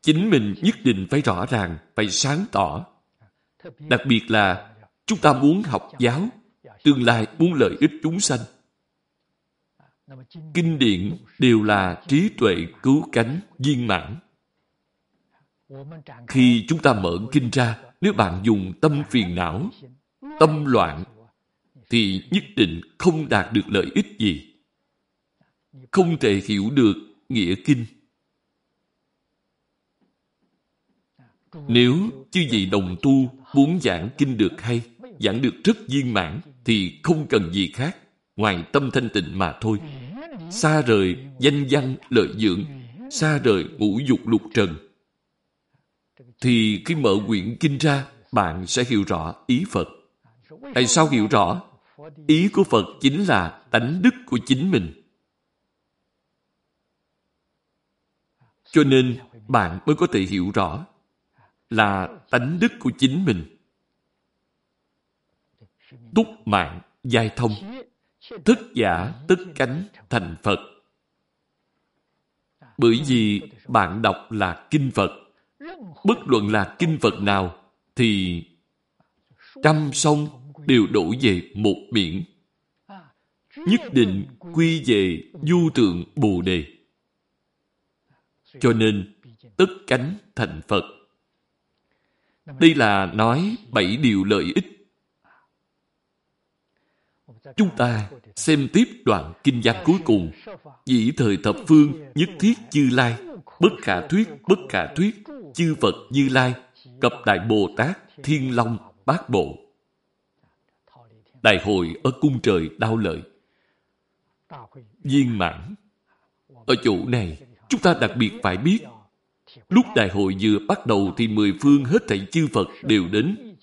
Chính mình nhất định phải rõ ràng, phải sáng tỏ. Đặc biệt là chúng ta muốn học giáo, tương lai muốn lợi ích chúng sanh. Kinh điển đều là trí tuệ cứu cánh viên mãn. Khi chúng ta mở kinh ra, nếu bạn dùng tâm phiền não, tâm loạn, thì nhất định không đạt được lợi ích gì. Không thể hiểu được nghĩa kinh. Nếu chư vị đồng tu muốn giảng kinh được hay, giảng được rất viên mãn, thì không cần gì khác, ngoài tâm thanh tịnh mà thôi. Xa rời danh văn lợi dưỡng, xa rời ngũ dục lục trần. Thì khi mở quyển kinh ra, bạn sẽ hiểu rõ ý Phật. Tại sao hiểu rõ? Ý của Phật chính là tánh đức của chính mình. Cho nên bạn mới có thể hiểu rõ là tánh đức của chính mình. Túc mạng, giai thông, thức giả, tức cánh, thành Phật. Bởi vì bạn đọc là Kinh Phật. Bất luận là Kinh Phật nào, thì trăm sông đều đổ về một biển. Nhất định quy về du tượng Bồ Đề. Cho nên, tất cánh thành Phật. Đây là nói bảy điều lợi ích. Chúng ta xem tiếp đoạn kinh văn cuối cùng. Dĩ thời thập phương, nhất thiết chư lai, bất khả thuyết, bất khả thuyết, chư Phật như lai, cập đại Bồ Tát, Thiên Long, Bát Bộ. đại hội ở cung trời đau lợi. Viên mãn. Ở chỗ này, chúng ta đặc biệt phải biết, lúc đại hội vừa bắt đầu thì mười phương hết thảy chư Phật đều đến.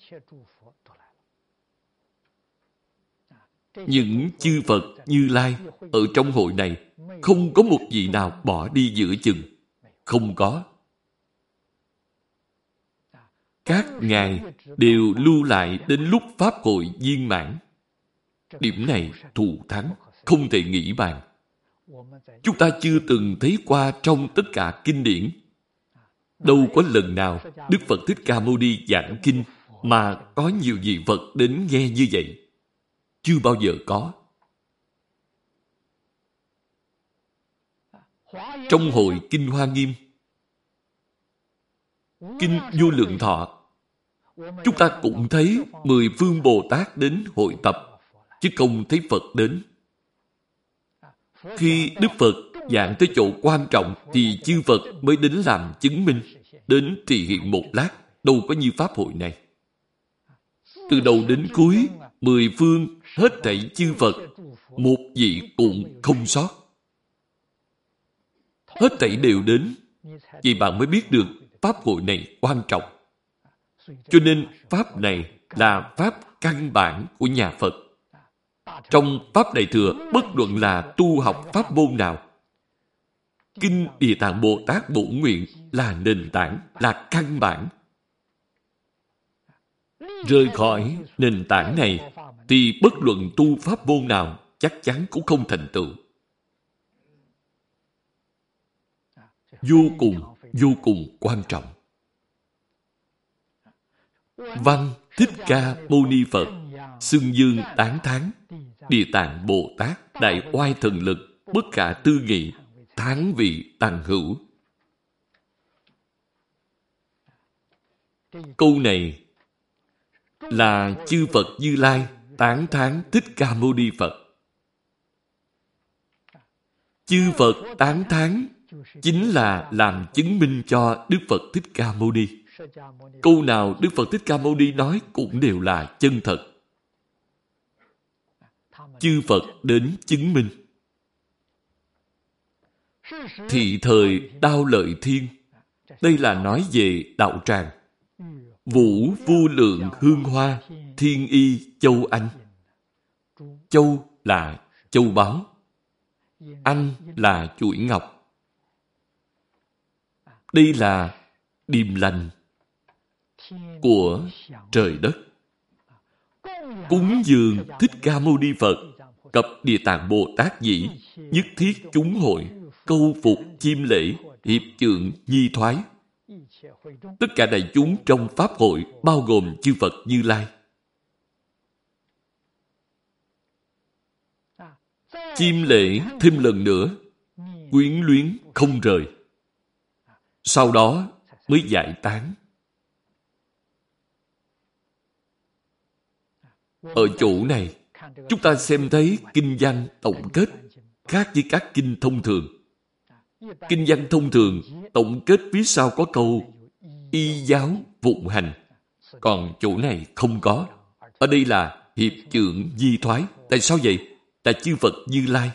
Những chư Phật như Lai ở trong hội này không có một vị nào bỏ đi giữa chừng. Không có. Các ngài đều lưu lại đến lúc Pháp hội viên mãn. Điểm này thù thắng, không thể nghĩ bàn. Chúng ta chưa từng thấy qua trong tất cả kinh điển. Đâu có lần nào Đức Phật Thích Ca Mâu Ni giảng kinh mà có nhiều vị Phật đến nghe như vậy. Chưa bao giờ có. Trong hội Kinh Hoa Nghiêm, Kinh Vô Lượng Thọ, chúng ta cũng thấy mười phương Bồ Tát đến hội tập, chứ không thấy Phật đến. Khi Đức Phật dạng tới chỗ quan trọng thì chư Phật mới đến làm chứng minh, đến trì hiện một lát, đâu có như Pháp hội này. Từ đầu đến cuối, mười phương, hết thảy chư Phật, một vị cũng không sót. Hết thảy đều đến, vì bạn mới biết được Pháp hội này quan trọng. Cho nên Pháp này là Pháp căn bản của nhà Phật. Trong Pháp Đại Thừa, bất luận là tu học Pháp môn nào, Kinh Địa Tạng Bồ Tát Bổ Nguyện là nền tảng, là căn bản. Rời khỏi nền tảng này, thì bất luận tu Pháp môn nào chắc chắn cũng không thành tựu. Vô cùng, vô cùng quan trọng. Văn Thích Ca Mâu Ni Phật Xưng Dương tán thán Địa Tạng Bồ Tát Đại oai thần lực Bất khả tư nghị Thắng vị tăng hữu Câu này là chư Phật Như Lai, tán thán Thích Ca Mâu Ni Phật. Chư Phật tán thán chính là làm chứng minh cho Đức Phật Thích Ca Mâu Ni. Câu nào Đức Phật Thích Ca Mâu Ni nói cũng đều là chân thật. Chư Phật đến chứng minh. Thị thời đao lợi thiên. Đây là nói về đạo tràng. Vũ vô lượng hương hoa, thiên y châu Anh. Châu là châu báu. Anh là chuỗi ngọc. Đây là điềm lành của trời đất. Cúng dường Thích Ca Mâu Ni Phật cập Địa Tạng Bồ Tát dĩ nhất thiết chúng hội câu phục chim lễ hiệp trượng nhi thoái tất cả đại chúng trong pháp hội bao gồm chư Phật Như Lai. Chim lễ thêm lần nữa quyến luyến không rời. Sau đó mới giải tán. Ở chỗ này, chúng ta xem thấy kinh văn tổng kết khác với các kinh thông thường. Kinh văn thông thường tổng kết phía sau có câu y giáo vụng hành. Còn chỗ này không có. Ở đây là hiệp trưởng di thoái. Tại sao vậy? Tại chư Phật Như Lai.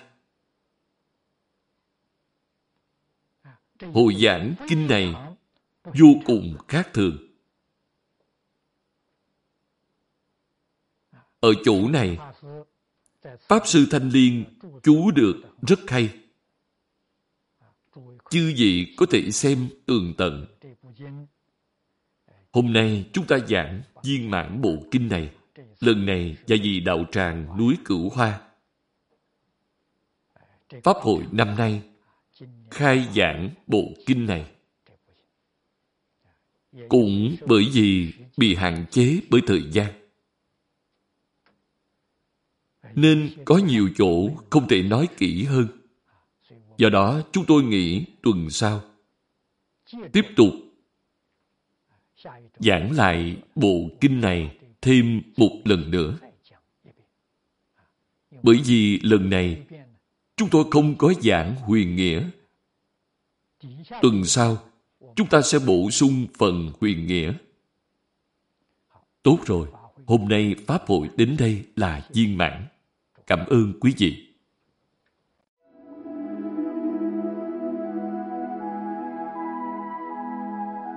Hồi giảng kinh này vô cùng khác thường. Ở chỗ này, Pháp Sư Thanh Liên chú được rất hay. Chư vị có thể xem tường tận. Hôm nay chúng ta giảng viên mãn bộ kinh này. Lần này là vì đạo tràng núi Cửu Hoa. Pháp hội năm nay khai giảng bộ kinh này. Cũng bởi vì bị hạn chế bởi thời gian nên có nhiều chỗ không thể nói kỹ hơn. Do đó, chúng tôi nghĩ tuần sau tiếp tục giảng lại bộ kinh này thêm một lần nữa. Bởi vì lần này chúng tôi không có giảng huyền nghĩa. Tuần sau, chúng ta sẽ bổ sung phần huyền nghĩa. Tốt rồi, Hôm nay Pháp hội đến đây là viên mãn. Cảm ơn quý vị.